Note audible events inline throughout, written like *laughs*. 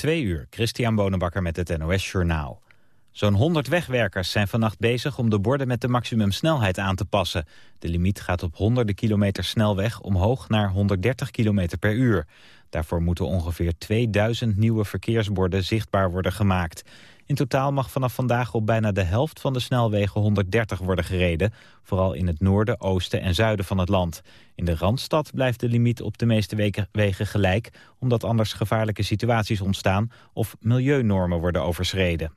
Twee uur, Christian Bonenbakker met het NOS Journaal. Zo'n 100 wegwerkers zijn vannacht bezig om de borden met de maximumsnelheid aan te passen. De limiet gaat op honderden kilometer snelweg omhoog naar 130 kilometer per uur. Daarvoor moeten ongeveer 2000 nieuwe verkeersborden zichtbaar worden gemaakt. In totaal mag vanaf vandaag op bijna de helft van de snelwegen 130 worden gereden. Vooral in het noorden, oosten en zuiden van het land. In de Randstad blijft de limiet op de meeste wegen gelijk... omdat anders gevaarlijke situaties ontstaan of milieunormen worden overschreden.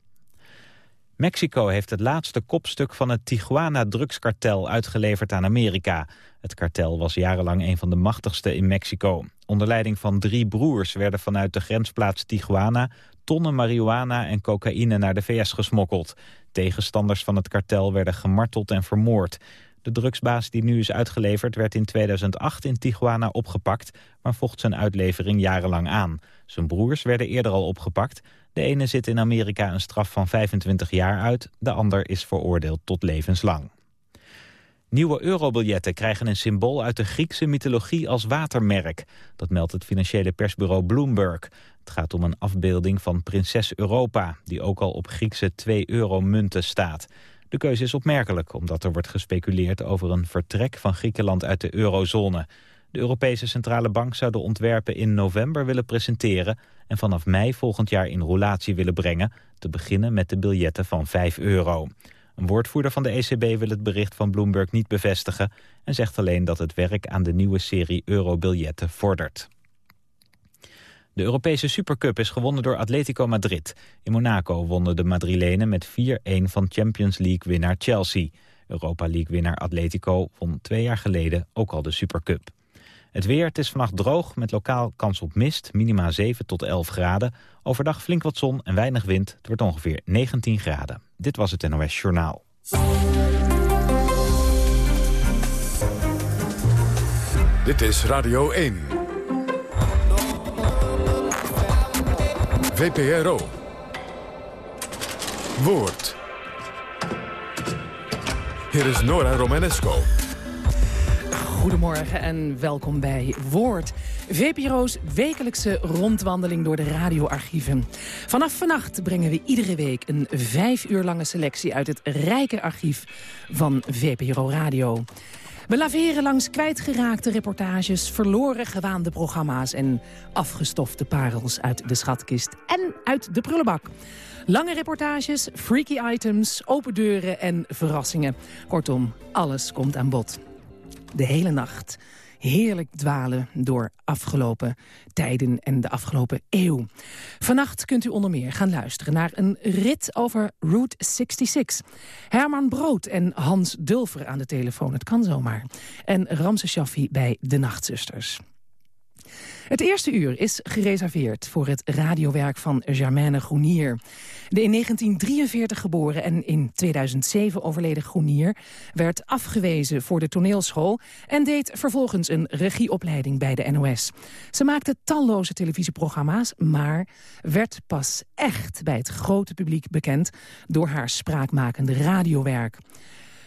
Mexico heeft het laatste kopstuk van het Tijuana-drugskartel uitgeleverd aan Amerika. Het kartel was jarenlang een van de machtigste in Mexico. Onder leiding van drie broers werden vanuit de grensplaats Tijuana... tonnen marihuana en cocaïne naar de VS gesmokkeld. Tegenstanders van het kartel werden gemarteld en vermoord. De drugsbaas die nu is uitgeleverd werd in 2008 in Tijuana opgepakt... maar vocht zijn uitlevering jarenlang aan. Zijn broers werden eerder al opgepakt... De ene zit in Amerika een straf van 25 jaar uit, de ander is veroordeeld tot levenslang. Nieuwe eurobiljetten krijgen een symbool uit de Griekse mythologie als watermerk. Dat meldt het financiële persbureau Bloomberg. Het gaat om een afbeelding van prinses Europa, die ook al op Griekse 2-euro-munten staat. De keuze is opmerkelijk, omdat er wordt gespeculeerd over een vertrek van Griekenland uit de eurozone. De Europese Centrale Bank zou de ontwerpen in november willen presenteren... en vanaf mei volgend jaar in roulatie willen brengen... te beginnen met de biljetten van 5 euro. Een woordvoerder van de ECB wil het bericht van Bloomberg niet bevestigen... en zegt alleen dat het werk aan de nieuwe serie eurobiljetten vordert. De Europese Supercup is gewonnen door Atletico Madrid. In Monaco wonnen de Madrilenen met 4-1 van Champions League-winnaar Chelsea. Europa League-winnaar Atletico won twee jaar geleden ook al de Supercup. Het weer, het is vannacht droog met lokaal kans op mist, minima 7 tot 11 graden. Overdag flink wat zon en weinig wind, het wordt ongeveer 19 graden. Dit was het NOS Journaal. Dit is Radio 1. VPRO. Woord. Hier is Nora Romanesco. Goedemorgen en welkom bij Woord. VPRO's wekelijkse rondwandeling door de radioarchieven. Vanaf vannacht brengen we iedere week een vijf uur lange selectie... uit het rijke archief van VPRO Radio. We laveren langs kwijtgeraakte reportages, verloren gewaande programma's... en afgestofte parels uit de schatkist en uit de prullenbak. Lange reportages, freaky items, open deuren en verrassingen. Kortom, alles komt aan bod de hele nacht heerlijk dwalen door afgelopen tijden en de afgelopen eeuw. Vannacht kunt u onder meer gaan luisteren naar een rit over Route 66. Herman Brood en Hans Dulver aan de telefoon, het kan zomaar. En Ramse Shaffi bij De Nachtzusters. Het eerste uur is gereserveerd voor het radiowerk van Germaine Groenier. De in 1943 geboren en in 2007 overleden Groenier... werd afgewezen voor de toneelschool... en deed vervolgens een regieopleiding bij de NOS. Ze maakte talloze televisieprogramma's... maar werd pas echt bij het grote publiek bekend... door haar spraakmakende radiowerk.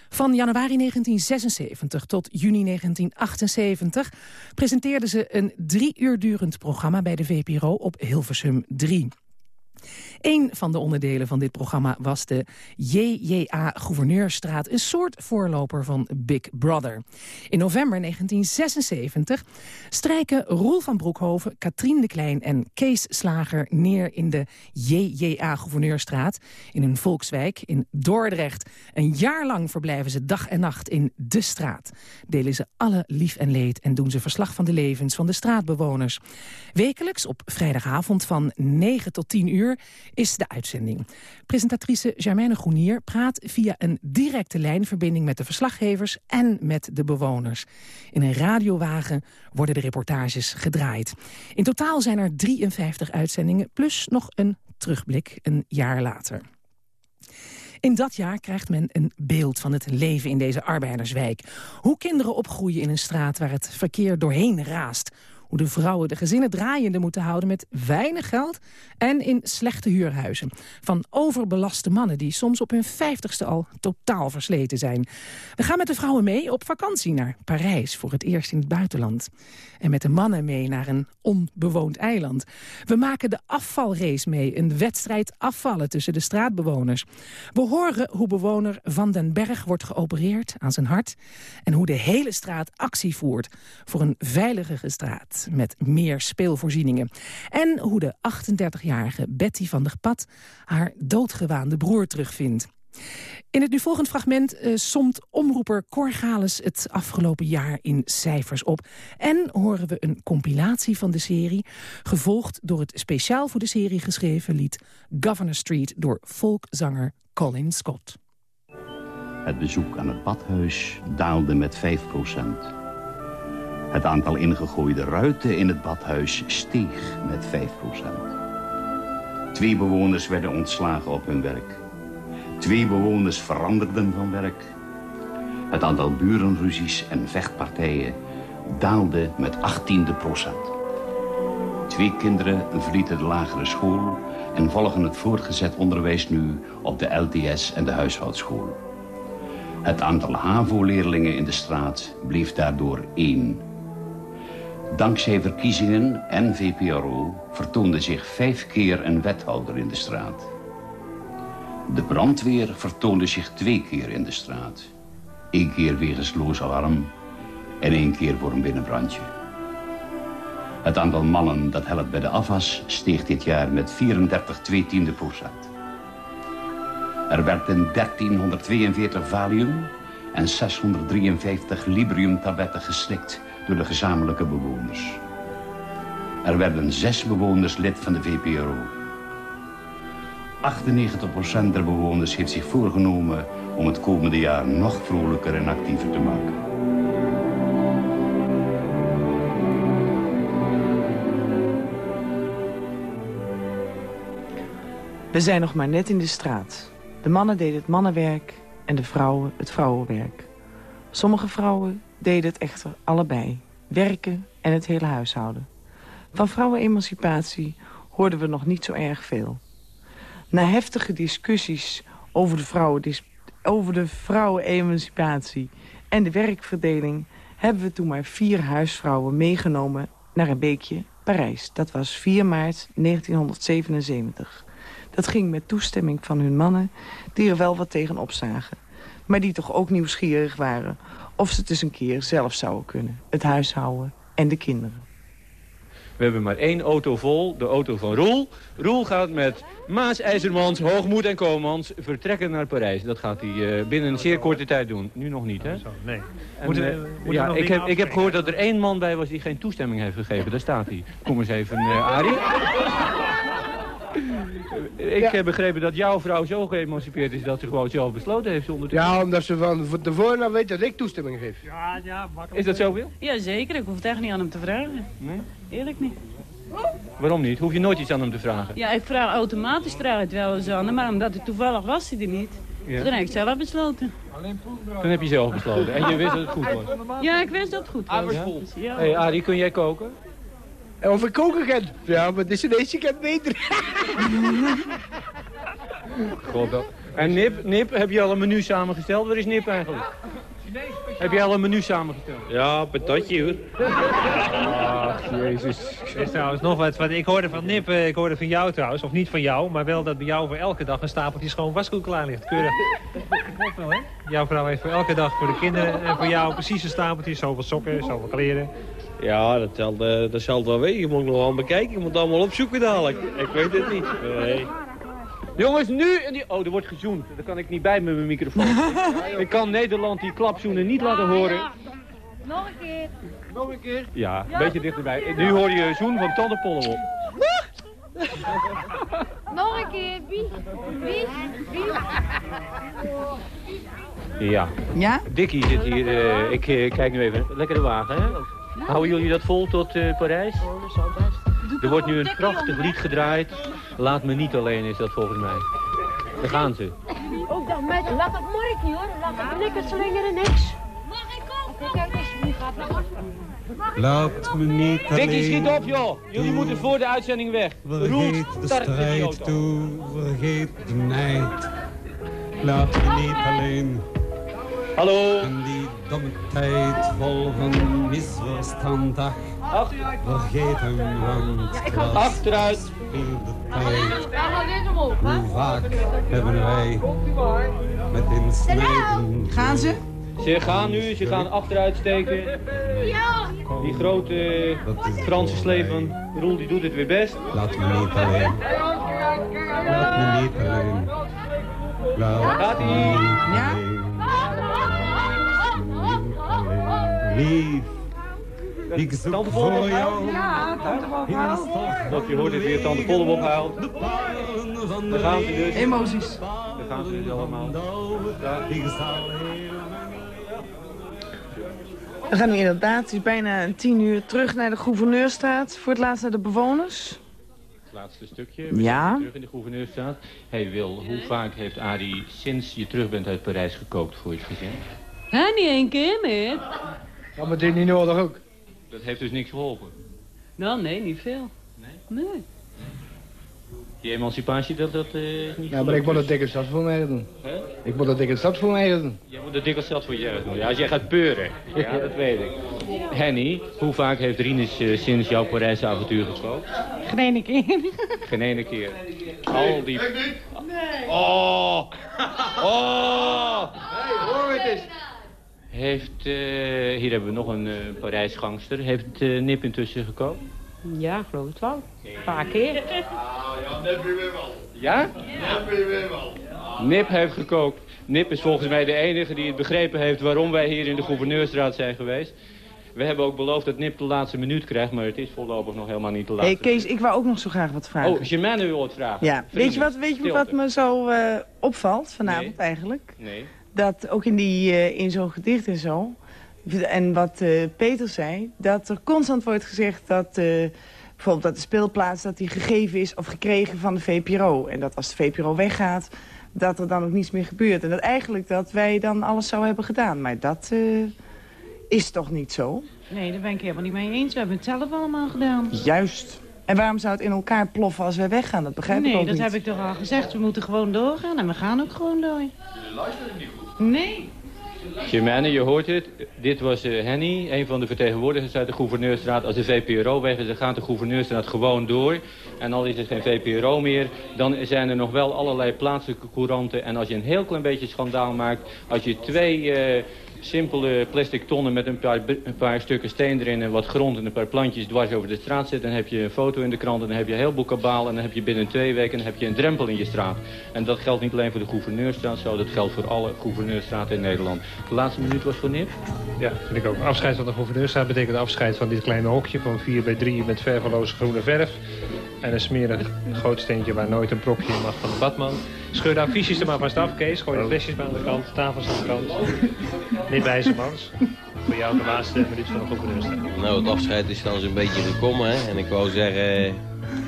Van januari 1976 tot juni 1978 presenteerde ze een drie uur durend programma bij de VPRO op Hilversum 3. Een van de onderdelen van dit programma was de JJA Gouverneurstraat, een soort voorloper van Big Brother. In november 1976 strijken Roel van Broekhoven, Katrien de Klein en Kees Slager neer in de JJA Gouverneurstraat in een volkswijk in Dordrecht. Een jaar lang verblijven ze dag en nacht in de straat. Delen ze alle lief en leed en doen ze verslag van de levens van de straatbewoners. Wekelijks op vrijdagavond van 9 tot 10 uur is de uitzending. Presentatrice Germaine Groenier praat via een directe lijnverbinding met de verslaggevers en met de bewoners. In een radiowagen worden de reportages gedraaid. In totaal zijn er 53 uitzendingen, plus nog een terugblik een jaar later. In dat jaar krijgt men een beeld van het leven in deze arbeiderswijk. Hoe kinderen opgroeien in een straat waar het verkeer doorheen raast Hoe de vrouwen de gezinnen draaiende moeten houden met weinig geld en in slechte huurhuizen. Van overbelaste mannen die soms op hun vijftigste al totaal versleten zijn. We gaan met de vrouwen mee op vakantie naar Parijs voor het eerst in het buitenland. En met de mannen mee naar een onbewoond eiland. We maken de afvalrace mee, een wedstrijd afvallen tussen de straatbewoners. We horen hoe bewoner Van den Berg wordt geopereerd aan zijn hart... en hoe de hele straat actie voert voor een veiligere straat... met meer speelvoorzieningen. En hoe de 38-jarige Betty van der Pad haar doodgewaande broer terugvindt. In het nu volgend fragment uh, somt omroeper Corgalis het afgelopen jaar in cijfers op. En horen we een compilatie van de serie, gevolgd door het speciaal voor de serie geschreven lied Governor Street door folkzanger Colin Scott. Het bezoek aan het badhuis daalde met 5 Het aantal ingegooide ruiten in het badhuis steeg met 5% Twee bewoners werden ontslagen op hun werk. Twee bewoners veranderden van werk. Het aantal burenruzies en vechtpartijen daalde met 18 procent. Twee kinderen verlieten de lagere school en volgen het voortgezet onderwijs nu op de LTS en de huishoudschool. Het aantal HAVO-leerlingen in de straat bleef daardoor één. Dankzij verkiezingen en VPRO vertoonde zich vijf keer een wethouder in de straat. De brandweer vertoonde zich twee keer in de straat. Eén keer wegens loos alarm en één keer voor een binnenbrandje. Het aantal mannen dat helpt bij de afwas steeg dit jaar met 34 tweetiende procent. Er werden 1342 valium en 653 librium-tabletten geslikt door de gezamenlijke bewoners. Er werden zes bewoners lid van de VPRO. 98% der bewoners heeft zich voorgenomen om het komende jaar nog vrolijker en actiever te maken. We zijn nog maar net in de straat. De mannen deden het mannenwerk en de vrouwen het vrouwenwerk. Sommige vrouwen deden het echter allebei. Werken en het hele huishouden. Van vrouwenemancipatie hoorden we nog niet zo erg veel. Na heftige discussies over de, vrouwen, over de vrouwenemancipatie en de werkverdeling... hebben we toen maar vier huisvrouwen meegenomen naar een beekje, Parijs. Dat was 4 maart 1977. Dat ging met toestemming van hun mannen, die er wel wat tegen opzagen. Maar die toch ook nieuwsgierig waren of ze het eens een keer zelf zouden kunnen. Het huishouden en de kinderen. We hebben maar één auto vol, de auto van Roel. Roel gaat met Maas IJzermans, Hoogmoed en Komans vertrekken naar Parijs. Dat gaat hij uh, binnen een zeer korte tijd doen. Nu nog niet, hè? Nee. En, uh, ja, ik, heb, ik heb gehoord dat er één man bij was die geen toestemming heeft gegeven. Daar staat hij. Kom eens even, uh, Arie. Ik heb begrepen dat jouw vrouw zo geëmancipeerd is dat ze gewoon zelf besloten heeft zonder Ja, omdat ze van tevoren al weet dat ik toestemming geef. Ja, ja, makkelijk. Is dat zo, Wil? Ja, zeker. Ik hoef het echt niet aan hem te vragen. Nee? Eerlijk niet. Waarom niet? Hoef je nooit iets aan hem te vragen? Ja, ik vraag automatisch vraag het wel eens aan hem, maar omdat het toevallig was hij er niet. Ja. Toen heb ik zelf besloten. Toen heb je zelf besloten en je wist dat het goed was? Ja, ik wist dat het goed was. Ja? Hey, Arie, kun jij koken? Of ik koken kan? Ja, maar de Chinese kan beter. *laughs* God, en Nip, Nip, heb je al een menu samengesteld? Waar is Nip eigenlijk? Heb je al een menu samengesteld? Ja, patatje hoor. Ach, jezus. Er is trouwens nog wat. wat ik hoorde van Nip, eh, ik hoorde van jou trouwens. Of niet van jou, maar wel dat bij jou voor elke dag een stapeltje schoon wasgoed klaar ligt. Keurig. *laughs* Klopt wel, hè? Jouw vrouw heeft voor elke dag voor de kinderen en voor jou precies een stapeltje. Zoveel sokken, zoveel kleren. Ja, dat zal, uh, dat zal wel weten. Je moet nog wel bekijken. Je moet het allemaal opzoeken dadelijk. Ik weet het niet. Nee. Jongens, nu... Oh, er wordt gezoend. Dat kan ik niet bij met mijn microfoon. *laughs* ik kan Nederland die klapzoenen niet laten horen. Nog een keer. Nog een keer? Ja, een beetje dichterbij. Nu hoor je zoen van Tandenpollen op. *laughs* Nog een keer. Wie? Wie? Wie? Ja. Ja? Dikkie zit hier. Uh, ik uh, kijk nu even. Lekkere wagen, hè? Houden jullie dat vol tot uh, Parijs? Oh, dat zal best. Er wordt nu een prachtig lied gedraaid. Laat me niet alleen is dat volgens mij. Daar gaan ze. Ook dan met, laat het morgen hoor. Laat het lekker slingeren niks. Mag ik ook? Laat me niet alleen... Dikkie, schiet op joh! Jullie moeten voor de uitzending weg. Vergeet de strijd toe, vergeet de nijd. Laat me niet alleen. Hallo. Domme tijd vol van misverstand. Ach, vergeet hem, want was Achteruit. de tijd. Hoe vaak hebben wij met insnijden... Gaan ze? Ze gaan nu, ze gaan achteruit steken. Die grote Franse sleep van Roel die doet het weer best. Laat me niet alleen. Laat me niet alleen. Laat me ie. niet Ja? alleen. Lief, ik zoek Tante Volle voor jou. Ja, tante Dat je hoort het weer, tante Volle ophaalt. Daar gaan ze dus. Emoties. Daar gaan ze dus allemaal. Daar. We gaan nu inderdaad, het is bijna een tien uur, terug naar de Gouverneurstraat. Voor het laatst naar de bewoners. Het laatste stukje. We Ja. Terug in de gouverneurstraat. hey Wil, hoe vaak heeft Arie sinds je terug bent uit Parijs gekookt voor je gezin? Hè, niet één keer meer? Ja, maar dit niet nodig ook. Dat heeft dus niks geholpen. Nou, nee, niet veel. Nee? Nee. Die emancipatie, dat, dat eh, is niet Ja, maar ik moet het dikke stad voor mij doen. Hè? Ik moet het dikke stad voor mij doen. Jij moet de dikke stad voor je doen. Ja, als jij gaat peuren. Ja, dat weet ik. Henny, hoe vaak heeft Rinus eh, sinds jouw Parijse avontuur gekookt? Geen ene keer. Geen ene keer. Al die... Oh! Oh! Hey, hoor het eens. Heeft, eh, hier hebben we nog een eh Parijs gangster. Heeft eh, Nip intussen gekookt? Ja, geloof het wel. Een paar keer. Ja? Nip heeft gekookt. Nip is volgens mij de enige die het begrepen heeft waarom wij hier in de Gouverneursstraat zijn geweest. We hebben ook beloofd dat Nip de laatste minuut krijgt, maar het is voorlopig nog helemaal niet de Hé laatste. hey, Kees, ik wou ook nog zo graag wat vragen. Oh, Germaine wil het vragen. ja, weet je wat, weet je Stilte. wat me zo opvalt vanavond Nee. eigenlijk? Nee. Dat ook in, die, eh, in zo'n gedicht en zo, en wat eh, Peter zei, dat er constant wordt gezegd dat... eh, bijvoorbeeld dat de speelplaats dat die gegeven is of gekregen van de VPRO. En dat als de VPRO weggaat, dat er dan ook niets meer gebeurt. En dat eigenlijk dat wij dan alles zou hebben gedaan. Maar dat eh, is toch niet zo? Nee, daar ben ik helemaal niet mee eens. We hebben het zelf allemaal gedaan. Juist. En waarom zou het in elkaar ploffen als wij weggaan? Dat begrijp ik nee, ook dat niet. heb ik toch al gezegd. We moeten gewoon doorgaan en we gaan ook gewoon door. Nee. Germaine, je hoort het. Dit was eh, Henny, een van de vertegenwoordigers uit de Gouverneursstraat. Als de VPRO weg is, dan gaat de Gouverneursstraat gewoon door. En al is er geen VPRO meer, dan zijn er nog wel allerlei plaatselijke couranten. En als je een heel klein beetje schandaal maakt, als je twee eh, simpele plastic tonnen met een paar, een paar stukken steen erin en wat grond en een paar plantjes dwars over de straat zet, dan heb je een foto in de krant en dan heb je een heleboel kabaal en dan heb je binnen twee weken heb je een drempel in je straat. En dat geldt niet alleen voor de Gouverneurstraat zo, dat geldt voor alle Gouverneurstraten in Nederland. De laatste minuut was voor Nip. Ja, vind ik ook. Afscheid van de gouverneurstraat betekent afscheid van dit kleine hokje van 4 bij 3 met verveloze groene verf. En een smerig gootsteentje waar nooit een propje in mag van de badman. Scheur de affiches er maar vast af, Kees. Gooi de flesjes maar aan de kant, tafels aan de kant. Niet wijzemans. Voor jou de laatste minuut van de gouverneurstraat. Nou, het afscheid is dan zo'n beetje gekomen, hè. En ik wou zeggen, eh,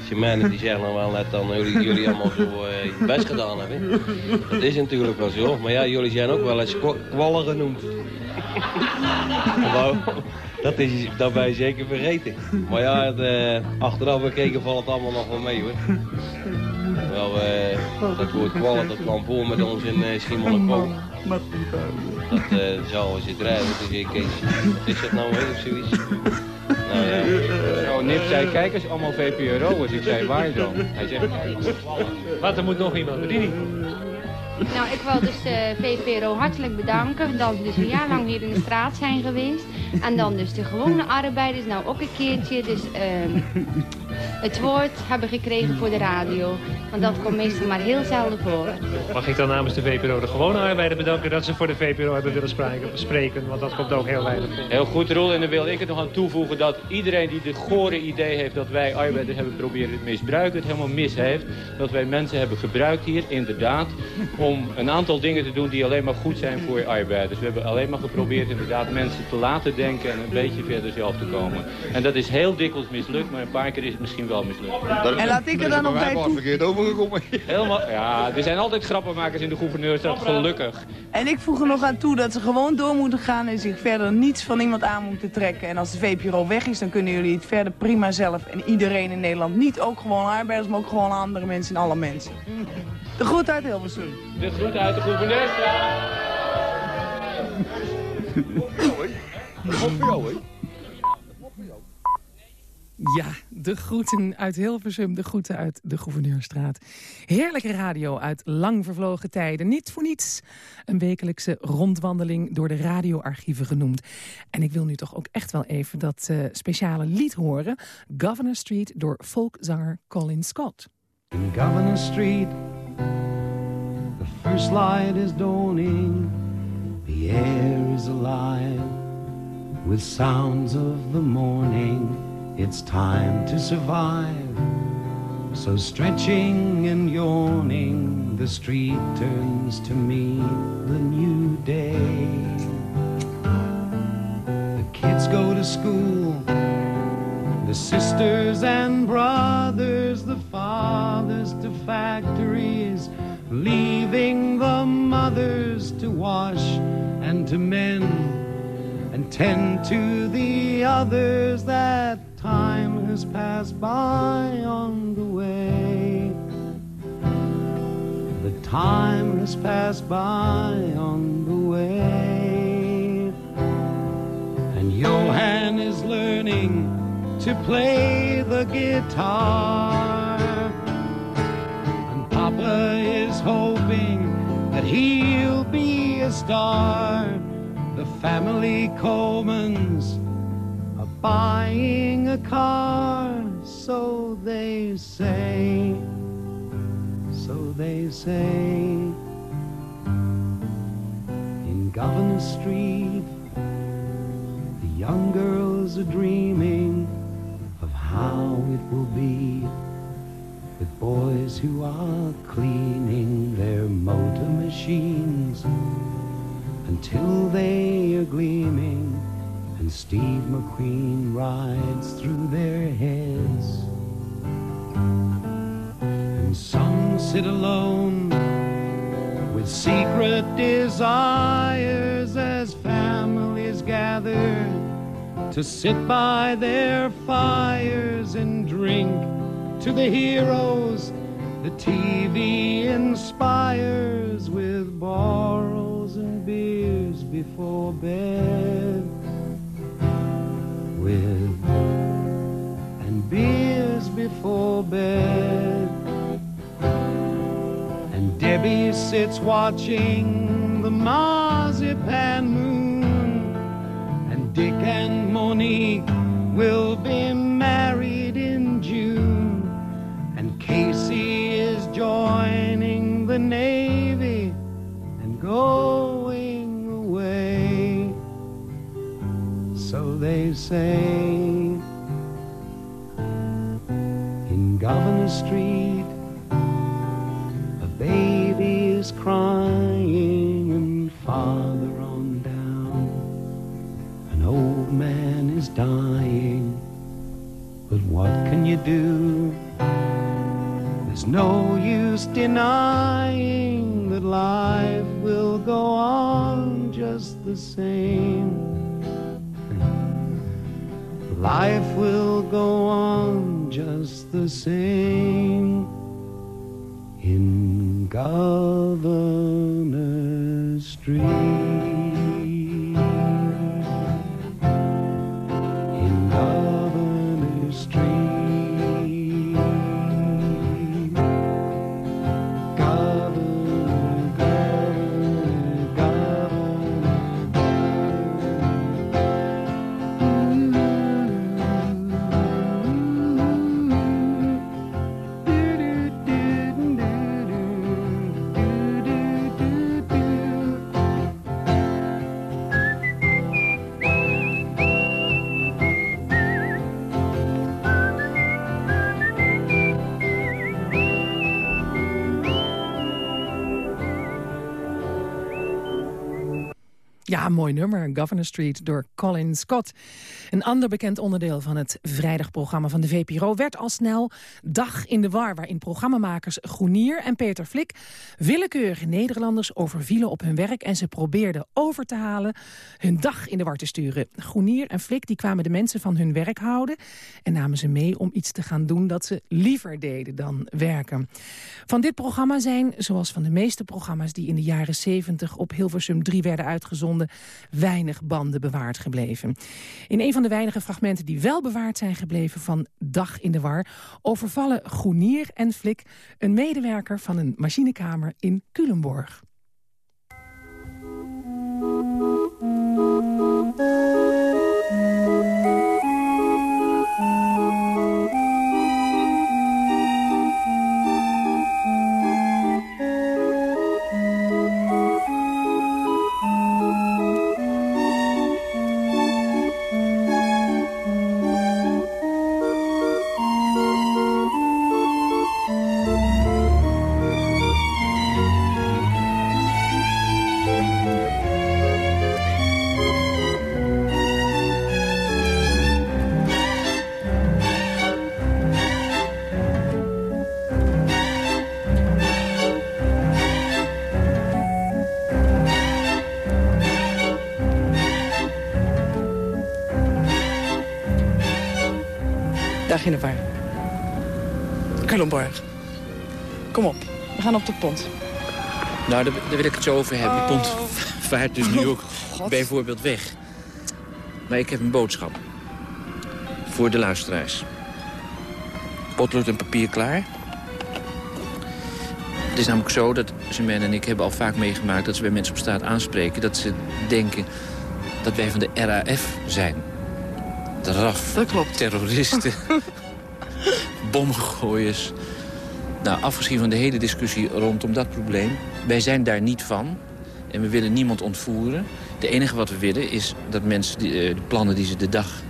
Simone die zegt nou wel net dan jullie, jullie allemaal zo eh, best gedaan hebben. Dat is natuurlijk wel zo, maar ja, jullie zijn ook wel eens kwa- kwallen genoemd. *laughs* Nou, dat is daarbij zeker vergeten. Maar ja, het, eh, achteraf bekeken valt het allemaal nog wel mee hoor. Wel, eh, dat woord kwallen, dat kwam voor met ons in uh, Schiermonnikoog. Dat eh zou ze drijven, dus ik Kees, wat is dat nou weer of zoiets? Nou ja. Zo, Nip zei, kijk eens, allemaal VPRO'ers. Ik zei, waar dan? Hij zegt, Wat, er moet nog iemand bedienen. Nou, ik wil dus de VPRO hartelijk bedanken dat we dus een jaar lang hier in de straat zijn geweest. En dan dus de gewone arbeiders nou ook een keertje dus, ehm, het woord hebben gekregen voor de radio. Want dat komt meestal maar heel zelden voor. Mag ik dan namens de VPRO de gewone arbeider bedanken dat ze voor de VPRO hebben willen spreken, want dat komt ook heel weinig voor. Heel goed, Roel. En dan wil ik er nog aan toevoegen dat iedereen die de gore idee heeft dat wij arbeiders hebben proberen te misbruiken, het helemaal mis heeft. Dat wij mensen hebben gebruikt hier, inderdaad, om een aantal dingen te doen die alleen maar goed zijn voor arbeiders. We hebben alleen maar geprobeerd inderdaad mensen te laten denken en een beetje verder zelf te komen. En dat is heel dikwijls mislukt, maar een paar keer is het misschien wel mislukt. En laat ik er dan nog bij toe... verkeerd overgekomen. Helemaal, ja, er zijn altijd grappenmakers in de gouverneursstad, gelukkig. En ik voeg er nog aan toe dat ze gewoon door moeten gaan en zich verder niets van iemand aan moeten trekken. En als de VPRO weg is, dan kunnen jullie het verder prima zelf. En iedereen in Nederland, niet ook gewoon arbeiders, maar ook gewoon andere mensen en alle mensen. De groet uit Hilversum. De groet uit de gouverneursstraat. Ja, de groeten uit Hilversum, de groeten uit de Gouverneurstraat. Heerlijke radio uit lang vervlogen tijden. Niet voor niets een wekelijkse rondwandeling door de radioarchieven genoemd. En ik wil nu toch ook echt wel even dat uh, speciale lied horen. Governor Street door folkzanger Colin Scott. In Governor Street, the first light is dawning. The air is alive with sounds of the morning. It's time to survive. So stretching and yawning, the street turns to meet the new day. The kids go to school, the sisters and brothers, the fathers to factories, leaving the mothers to wash and to mend and tend to the others that time has passed by on the way. The time has passed by on the way. And Johan is learning to play the guitar. And Papa is hoping that he'll be a star. The family Colemans buying a car, so they say, so they say. In Governor Street, the young girls are dreaming of how it will be with boys who are cleaning their motor machines until they are gleaming and Steve McQueen rides through their heads. And some sit alone with secret desires as families gather to sit by their fires and drink to the heroes the TV inspires with borrows and beers before bed bed. And Debbie sits watching the marzipan moon. And Dick and Monique will be married in June. And Casey is joining the Navy and going away. So they say Governor Street, a baby is crying, and farther on down, an old man is dying. But what can you do? There's no use denying that life will go on just the same. *laughs* Life will go on the same in Governor Street. Ja, mooi nummer. Governor Street door Colin Scott. Een ander bekend onderdeel van het vrijdagprogramma van de VPRO... werd al snel Dag in de War... waarin programmamakers Groenier en Peter Flik... willekeurige Nederlanders overvielen op hun werk... en ze probeerden over te halen hun dag in de war te sturen. Groenier en Flik die kwamen de mensen van hun werk houden... en namen ze mee om iets te gaan doen dat ze liever deden dan werken. Van dit programma zijn, zoals van de meeste programma's... die in de jaren 70 op Hilversum 3 werden uitgezonden weinig banden bewaard gebleven. In een van de weinige fragmenten die wel bewaard zijn gebleven van Dag in de War... overvallen Groenier en Flik een medewerker van een machinekamer in Culemborg. In de war. Culemborg. Kom op, we gaan op de pont. Nou, daar, daar wil ik het zo over hebben. Die pont vaart dus nu ook God. bijvoorbeeld weg. Maar ik heb een boodschap. Voor de luisteraars. Potlood en papier klaar. Het is namelijk zo dat Zemen en ik hebben al vaak meegemaakt... dat ze bij mensen op straat aanspreken... dat ze denken dat wij van de RAF zijn. De RAF. Dat klopt. Terroristen. *laughs* bomgooiers. Nou, afgezien van de hele discussie rondom dat probleem... wij zijn daar niet van en we willen niemand ontvoeren. De enige wat we willen is dat mensen die, eh, de plannen die ze de dag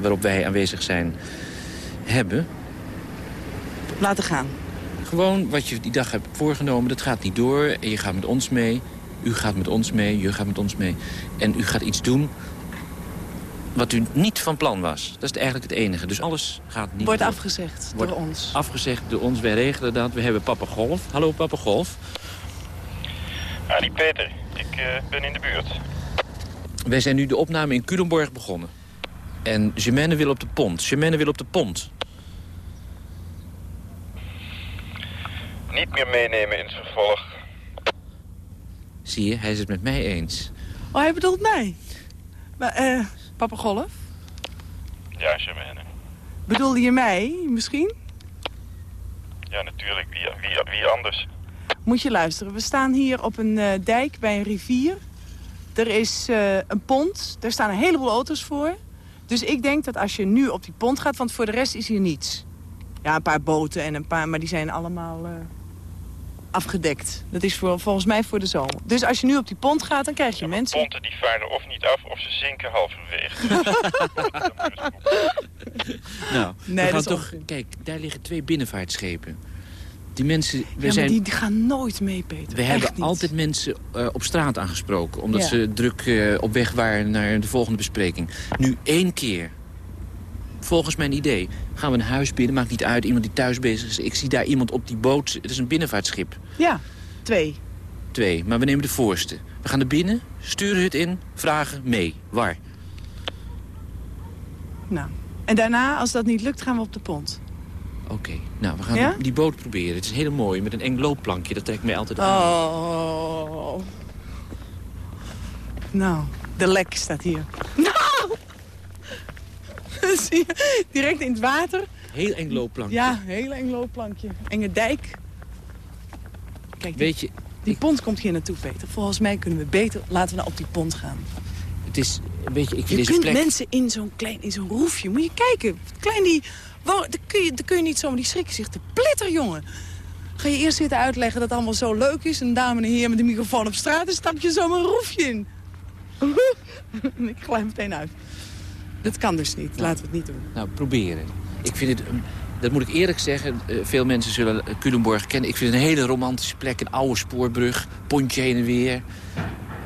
waarop wij aanwezig zijn hebben... Laten gaan. Gewoon wat je die dag hebt voorgenomen, dat gaat niet door. En je gaat met ons mee, u gaat met ons mee, je gaat met ons mee. En u gaat iets doen wat u niet van plan was. Dat is eigenlijk het enige. Dus alles gaat niet Wordt door. afgezegd Wordt door ons. Afgezegd door ons, wij regelen dat. We hebben Papa Golf. Hallo Papa Golf. Ah, die Peter. Ik eh, ben in de buurt. Wij zijn nu de opname in Culemborg begonnen. En Gemene wil op de pont. Gemene wil op de pont. Niet meer meenemen in het vervolg. Zie je, hij is het met mij eens. Oh, hij bedoelt mij. Maar, eh, Papa Golf? Ja, Germaine. Bedoelde je mij misschien? Ja, natuurlijk. Wie, wie, wie anders? Moet je luisteren. We staan hier op een eh, dijk bij een rivier. Er is eh, een pont. Er staan een heleboel auto's voor. Dus ik denk dat als je nu op die pont gaat... want voor de rest is hier niets. Ja, een paar boten en een paar... maar die zijn allemaal eh, afgedekt. Dat is voor, volgens mij voor de zomer. Dus als je nu op die pont gaat, dan krijg je mensen... Ponten die varen of niet af of ze zinken halverwege. *laughs* *laughs* Nou, Nee, we gaan dat is toch... onzin. Kijk, daar liggen twee binnenvaartschepen. Die mensen... We, ja, maar zijn, die, die gaan nooit mee, Peter. we Echt hebben niet. altijd mensen eh, op straat aangesproken. Omdat Ja. ze druk eh, op weg waren naar de volgende bespreking. Nu één keer. Volgens mijn idee gaan we een huis binnen. Maakt niet uit, iemand die thuis bezig is. Ik zie daar iemand op die boot. Het is een binnenvaartschip. Ja, twee. Twee, maar we nemen de voorste. We gaan er binnen, sturen het in, vragen mee. Waar? Nou. En daarna, als dat niet lukt, gaan we op de pont. Oké, nou, we gaan Ja? die boot proberen. Het is heel mooi, met een eng loopplankje. Dat trekt mij altijd aan. Oh. Nou, de lek staat hier. *laughs* *laughs* Zie je, direct in het water. Heel eng loopplankje. Ja, heel eng loopplankje. Enge dijk. Kijk, die, Weet je, die pont komt hier naartoe, Peter. Volgens mij kunnen we beter... Laten we nou op die pont gaan. het is, weet je, ik vind Je deze kunt plek... mensen in zo'n klein, in zo'n roefje. Moet je kijken. Klein die... Dan, kun je, dan kun je niet zomaar... Die schrikken zich te plitter, jongen. Ga je eerst zitten uitleggen dat het allemaal zo leuk is... en een dame en een heer met de microfoon op straat... en stap je zomaar een roefje in. *laughs* ik glij meteen uit. Dat kan dus niet. Laten we het niet doen. Nou, proberen. Ik vind het, um, dat moet ik eerlijk zeggen, eh, veel mensen zullen eh, Culemborg kennen. Ik vind het een hele romantische plek, een oude spoorbrug, pontje heen en weer.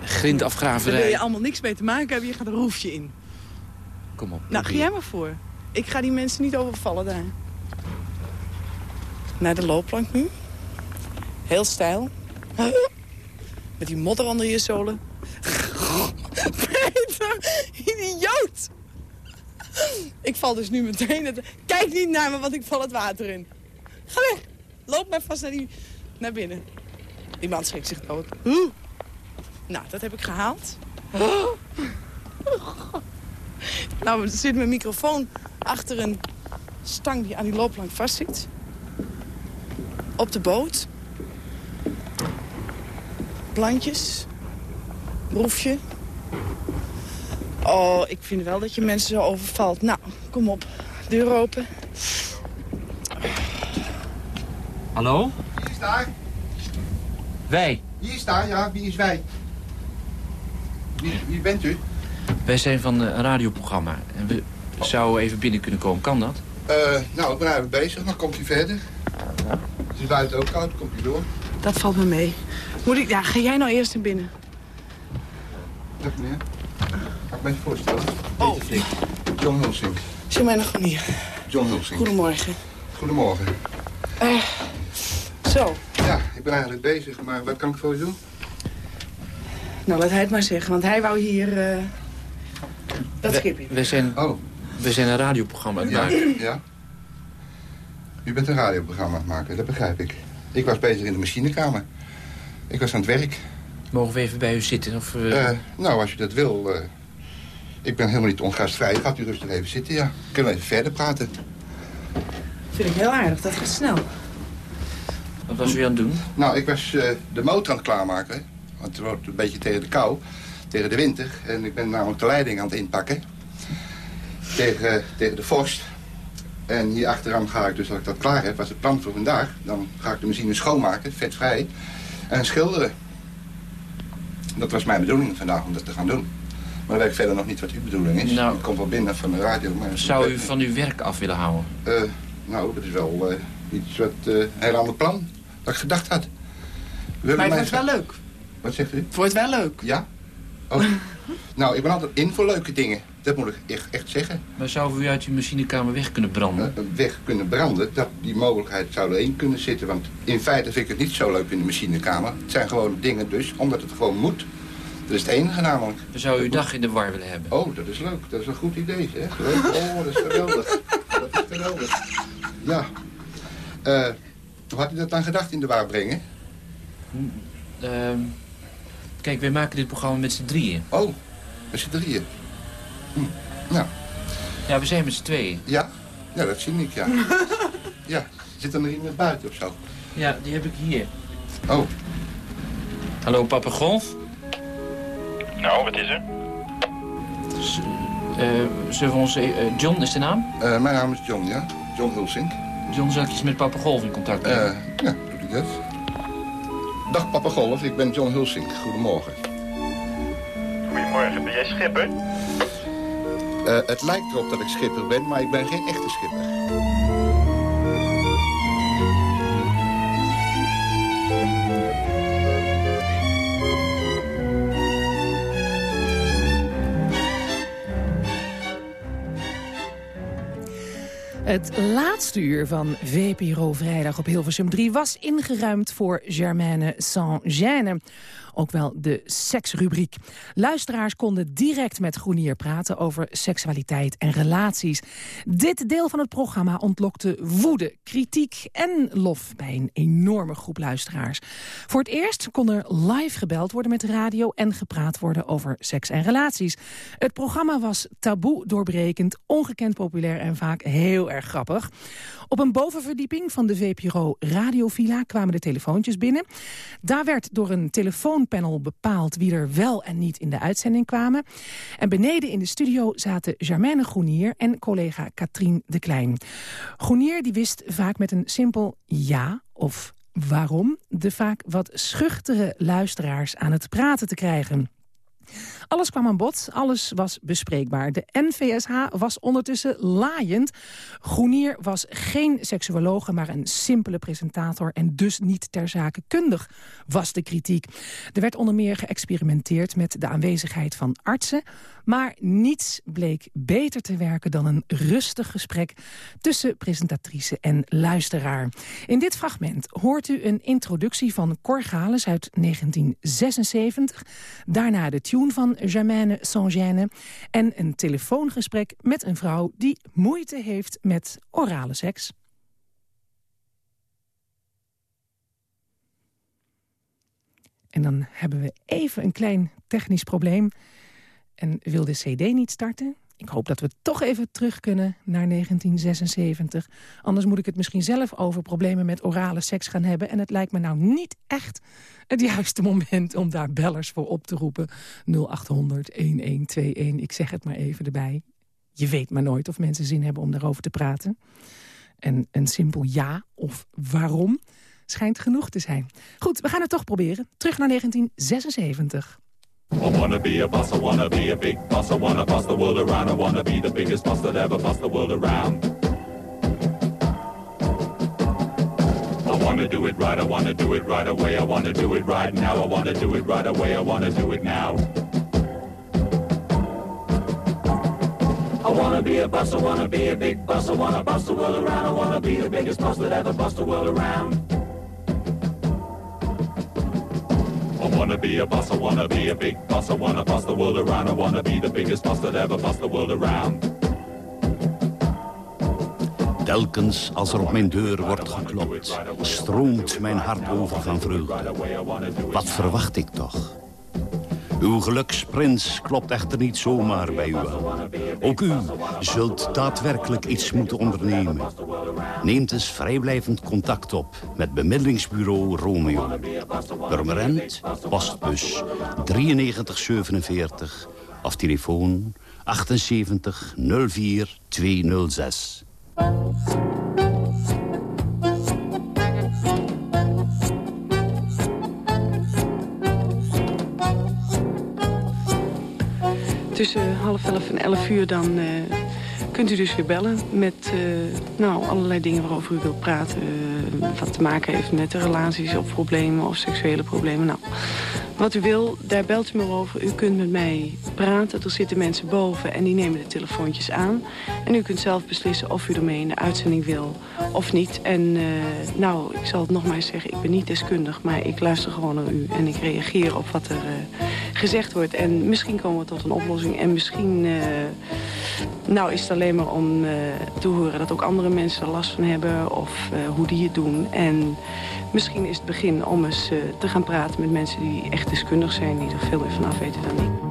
grindafgraverij. Daar wil je allemaal niks mee te maken hebben. Je gaat een roefje in. Kom op. Nou, ga jij maar voor. Ik ga die mensen niet overvallen daar. Naar de loopplank nu. Heel stijl. Met die modder onder je zolen. *laughs* Peter, idioot! Ik val dus nu meteen... Kijk niet naar me, want ik val het water in. Ga weg. Loop maar vast naar, die... naar binnen. Die man schrikt zich dood. Nou, dat heb ik gehaald. *laughs* Nou, er zit mijn microfoon achter een stang die aan die loopplank vastzit. Op de boot. Plantjes. Roefje. Oh, ik vind wel dat je mensen zo overvalt. Nou, kom op. Deur open. Hallo? Wie is daar? Wij. Wie is daar? Ja, wie is wij? Wie, wie bent u? Wij zijn van een radioprogramma. En we zouden even binnen kunnen komen. Kan dat? Eh, nou, ik ben eigenlijk bezig, maar komt u verder? Het is buiten ook koud, komt u door? Dat valt me mee. Moet ik... Ja, ga jij nou eerst naar binnen? Dag meneer. Mag ik me even voorstellen? Oh. Peter Flik. John Hulsink. Germaine Gronier. John Hulsink. Goedemorgen. Goedemorgen. Eh, zo. Ja, ik ben eigenlijk bezig, maar wat kan ik voor u doen? Nou, laat hij het maar zeggen, want hij wou hier... eh, dat We- schipje. We zijn, Oh. we zijn een radioprogramma aan het Ja, maken. ja. U bent een radioprogramma aan het maken, dat begrijp ik. Ik was bezig in de machinekamer. Ik was aan het werk. Mogen we even bij u zitten? Of, eh, nou, als u dat wil... eh, ik ben helemaal niet ongastvrij. Gaat u rustig even zitten, ja. Kunnen we even verder praten? Vind ik heel aardig, dat gaat snel. wat was u aan het doen? Nou, ik was eh, de motor aan het klaarmaken. Want het wordt een beetje tegen de kou, tegen de winter. En ik ben namelijk de leiding aan het inpakken. Tegen, tegen de vorst. En hier achteraan ga ik dus, als ik dat klaar heb, was het plan voor vandaag. Dan ga ik de machine schoonmaken, vetvrij. En schilderen. Dat was mijn bedoeling vandaag om dat te gaan doen. Maar dan weet ik verder nog niet wat uw bedoeling is. Nou. ik kom wel binnen van de radio. Maar Zou u van uw werk af willen houden? Eh, nou, dat is wel eh, iets wat een heel ander plan dat ik gedacht had. Willen Maar het wordt wel leuk. Wat zegt u? Het wordt wel leuk. Ja? Oh. *laughs* nou, ik ben altijd in voor leuke dingen. Dat moet ik echt, echt zeggen. Maar zou u uit uw machinekamer weg kunnen branden? Weg kunnen branden, dat, die mogelijkheid zou erin kunnen zitten. Want in feite vind ik het niet zo leuk in de machinekamer. Het zijn gewoon dingen dus, omdat het gewoon moet. Dat is het enige namelijk. Dan zou u uw dag in de war willen hebben. Oh, dat is leuk. Dat is een goed idee, zeg. Oh, dat is geweldig. Dat is geweldig. Ja. Eh, hoe had u dat dan gedacht in de war brengen? Ehm, kijk, wij maken dit programma met z'n drieën. Oh, met z'n drieën. Hm. Nou, Ja, we zijn met z'n tweeën. ja? Ja, dat zie ik, ja. ja. Zit er nog iemand buiten of zo? Ja, die heb ik hier. Oh. Hallo, papa Golf. Nou, wat is er? Z- eh, zullen we ons... eh, John is de naam? Eh, mijn naam is John, ja. John Hulsink. John, zal ik eens met papa Golf in contact Eh, brengen? ja, doe ik dat. Dag, papa Golf. Ik ben John Hulsink. Goedemorgen. Goedemorgen, ben jij schipper? Eh, het lijkt erop dat ik schipper ben, maar ik ben geen echte schipper. Het laatste uur van VPRO Vrijdag op Hilversum 3 was ingeruimd voor Germaine Saint-Gêne. Ook wel de seksrubriek. Luisteraars konden direct met Groenier praten over seksualiteit en relaties. Dit deel van het programma ontlokte woede, kritiek en lof bij een enorme groep luisteraars. Voor het eerst kon er live gebeld worden met radio en gepraat worden over seks en relaties. Het programma was taboe doorbrekend, ongekend populair en vaak heel erg grappig. Op een bovenverdieping van de VPRO Radiovilla kwamen de telefoontjes binnen. Daar werd door een telefoonpanel bepaald wie er wel en niet in de uitzending kwamen. En beneden in de studio zaten Germaine Groenier en collega Katrien de Klein. Groenier die wist vaak met een simpel ja of waarom de vaak wat schuchtere luisteraars aan het praten te krijgen. Alles kwam aan bod, alles was bespreekbaar. De NVSH was ondertussen laaiend. Groenier was geen seksuologe, maar een simpele presentator... en dus niet ter zake kundig, was de kritiek. Er werd onder meer geëxperimenteerd met de aanwezigheid van artsen... maar niets bleek beter te werken dan een rustig gesprek... tussen presentatrice en luisteraar. In dit fragment hoort u een introductie van Cor Gales uit 1976... daarna de tune van Germaine Saint-Gêne... en een telefoongesprek met een vrouw die moeite heeft met orale seks. En dan hebben we even een klein technisch probleem. En wil de cd niet starten? Ik hoop dat we toch even terug kunnen naar 1976. Anders moet ik het misschien zelf over problemen met orale seks gaan hebben. En het lijkt me nou niet echt het juiste moment om daar bellers voor op te roepen. 0800 1121. Ik zeg het maar even erbij. Je weet maar nooit of mensen zin hebben om daarover te praten. En een simpel ja of waarom schijnt genoeg te zijn. Goed, we gaan het toch proberen. Terug naar 1976. I wanna be a boss, I wanna be a big boss, I wanna boss the world around, I wanna be the biggest boss that ever bossed the world around. I wanna do it right, I wanna do it right away, I wanna do it right now, I wanna do it right away, I wanna do it now. I wanna be a boss, I wanna be a big boss, I wanna boss the world around, I wanna be the biggest boss that ever bossed the world around. I wanna be a boss, I wanna be a big boss, I wanna boss the world around, I wanna be the biggest boss that ever bossed the world around. Telkens als er op mijn deur wordt geklopt, stroomt mijn hart over van vreugde. Wat verwacht ik toch? Uw geluksprins klopt echter niet zomaar bij u aan. Ook u zult daadwerkelijk iets moeten ondernemen. Neemt dus vrijblijvend contact op met bemiddelingsbureau Romeo. Purmerend, postbus 9347 of telefoon 78 04 206. Tussen half elf en elf uur dan uh, kunt u dus weer bellen met uh, nou, allerlei dingen waarover u wilt praten. Uh, wat te maken heeft met de relaties of problemen of seksuele problemen. Nou, wat u wil, daar belt u me over. U kunt met mij praten. Er zitten mensen boven en die nemen de telefoontjes aan. En u kunt zelf beslissen of u ermee in de uitzending wil of niet. En nou, ik zal het nog maar eens zeggen, ik ben niet deskundig... maar ik luister gewoon naar u en ik reageer op wat er gezegd wordt. En misschien komen we tot een oplossing en misschien... Uh, nou is het alleen maar om te horen dat ook andere mensen er last van hebben... of hoe die het doen. En misschien is het begin om eens te gaan praten met mensen die echt deskundig zijn... die er veel meer van af weten dan ik.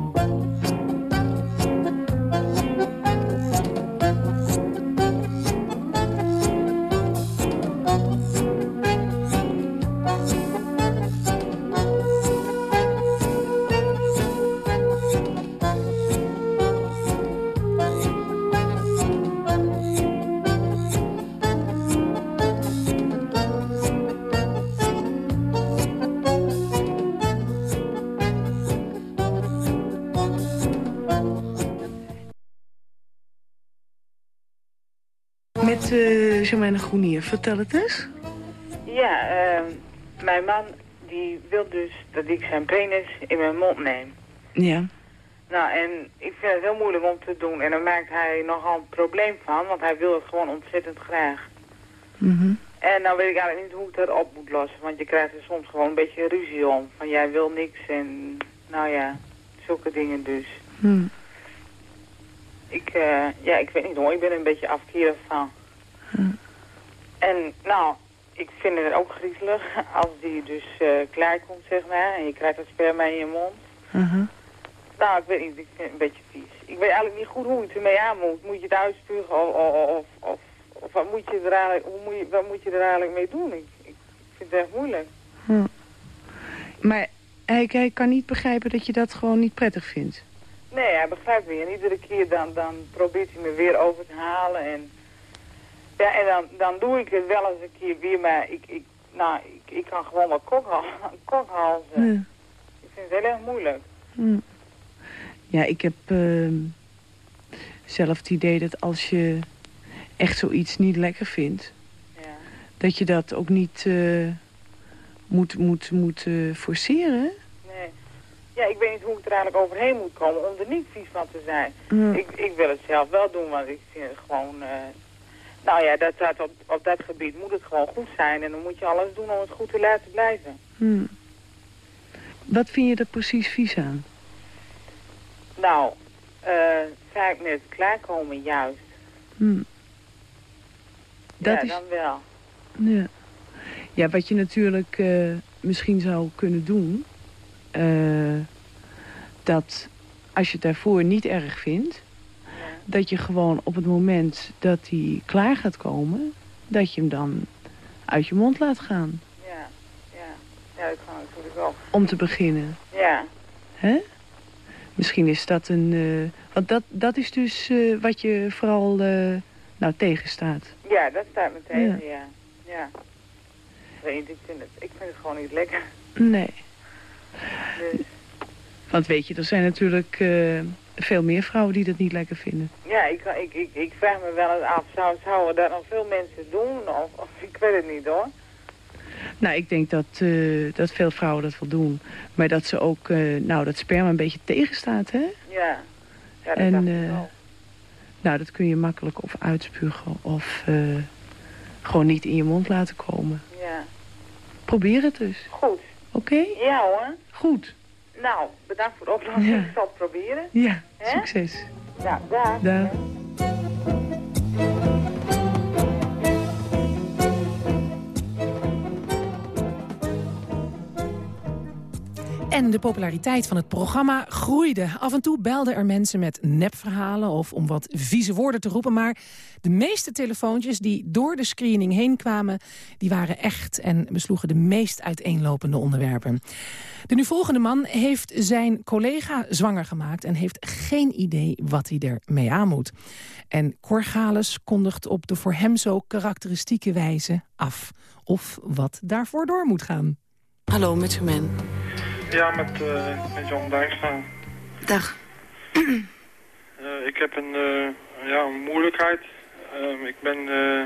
Germaine Groenier, vertel het eens. Ja, uh, mijn man die wil dus dat ik zijn penis in mijn mond neem. Ja. Nou, en ik vind het heel moeilijk om te doen. En daar maakt hij nogal een probleem van, want hij wil het gewoon ontzettend graag. Mm En nou weet ik eigenlijk niet hoe ik dat op moet lossen, want je krijgt er soms gewoon een beetje ruzie om. Van jij wil niks en nou ja, zulke dingen dus. Hmm. Ik, uh, ja, ik weet niet hoor, ik ben er een beetje afkerig van. Hmm. En nou, ik vind het ook griezelig als die dus uh, klaar komt, zeg maar. En je krijgt dat sperma in je mond. Uh -huh. Nou, ik weet niet, ik vind het een beetje vies. Ik weet eigenlijk niet goed hoe je het ermee aan moet. Moet je het uitspugen of, of, of, of, wat, moet je er eigenlijk, hoe moet je, wat moet je er eigenlijk mee doen? Ik, ik vind het echt moeilijk. Hm. Maar hij, hij kan niet begrijpen dat je dat gewoon niet prettig vindt? Nee, hij begrijpt me. En iedere keer dan, dan probeert hij me weer over te halen. En, ja, en dan, dan doe ik het wel eens een keer weer, maar ik, ik, nou, ik, ik kan gewoon wel kokhalzen. *laughs* Ja. Ik vind het heel erg moeilijk. Hm. Ja, ik heb ehm, zelf het idee dat als je echt zoiets niet lekker vindt... Ja. dat je dat ook niet eh, moet, moet, moet eh, forceren. Nee. Ja, ik weet niet hoe ik er eigenlijk overheen moet komen om er niet vies van te zijn. Ik, ik wil het zelf wel doen, want ik vind het gewoon... nou ja, dat, dat, op, op dat gebied moet het gewoon goed zijn. En dan moet je alles doen om het goed te laten blijven. Hm. Wat vind je er precies vies aan? Nou, eh vaak met klaarkomen juist. Hm. Dat ja, is- dan wel. Ja. ja, wat je natuurlijk eh, misschien zou kunnen doen... eh, dat als je het daarvoor niet erg vindt... dat je gewoon op het moment dat hij klaar gaat komen... dat je hem dan uit je mond laat gaan. Ja, ja. Ja, dat kan natuurlijk wel. Om te beginnen. Ja, Hè? Misschien is dat een... eh, want dat, dat is dus eh, wat je vooral eh, nou, tegenstaat. ja, dat staat me tegen, Ja. ja. Ja. Ik weet niet, ik vind het, ik vind het gewoon niet lekker. Nee. Dus, Want weet je, er zijn natuurlijk veel meer vrouwen die dat niet lekker vinden. ja, ik, ik, ik, ik vraag me wel eens af, zou, zouden dat nog veel mensen doen? Of, of ik weet het niet hoor. Nou, ik denk dat, eh, dat veel vrouwen dat wel doen. Maar dat ze ook, eh, nou, dat sperma een beetje tegenstaat, hè? Ja, ja dat en, eh, nou, dat kun je makkelijk of uitspugen of gewoon niet in je mond laten komen. Ja, Probeer het dus. goed. Oké? Ja hoor. Goed. Nou, bedankt voor de oplossing. Ja. Ik zal het proberen. Ja, succes. Ja, daar. Dag. En de populariteit van het programma groeide. Af en toe belden er mensen met nepverhalen of om wat vieze woorden te roepen. Maar de meeste telefoontjes die door de screening heen kwamen... die waren echt en besloegen de meest uiteenlopende onderwerpen. De nu volgende man heeft zijn collega zwanger gemaakt... en heeft geen idee wat hij ermee aan moet. En Corgalis kondigt op de voor hem zo karakteristieke wijze af... of wat daarvoor door moet gaan. Hallo, met Germaine. Ja, met, eh, met Jan Dijkstra. Dag. *clears throat* Eh, ik heb een, eh, ja, een moeilijkheid. Ehm, ik ben eh,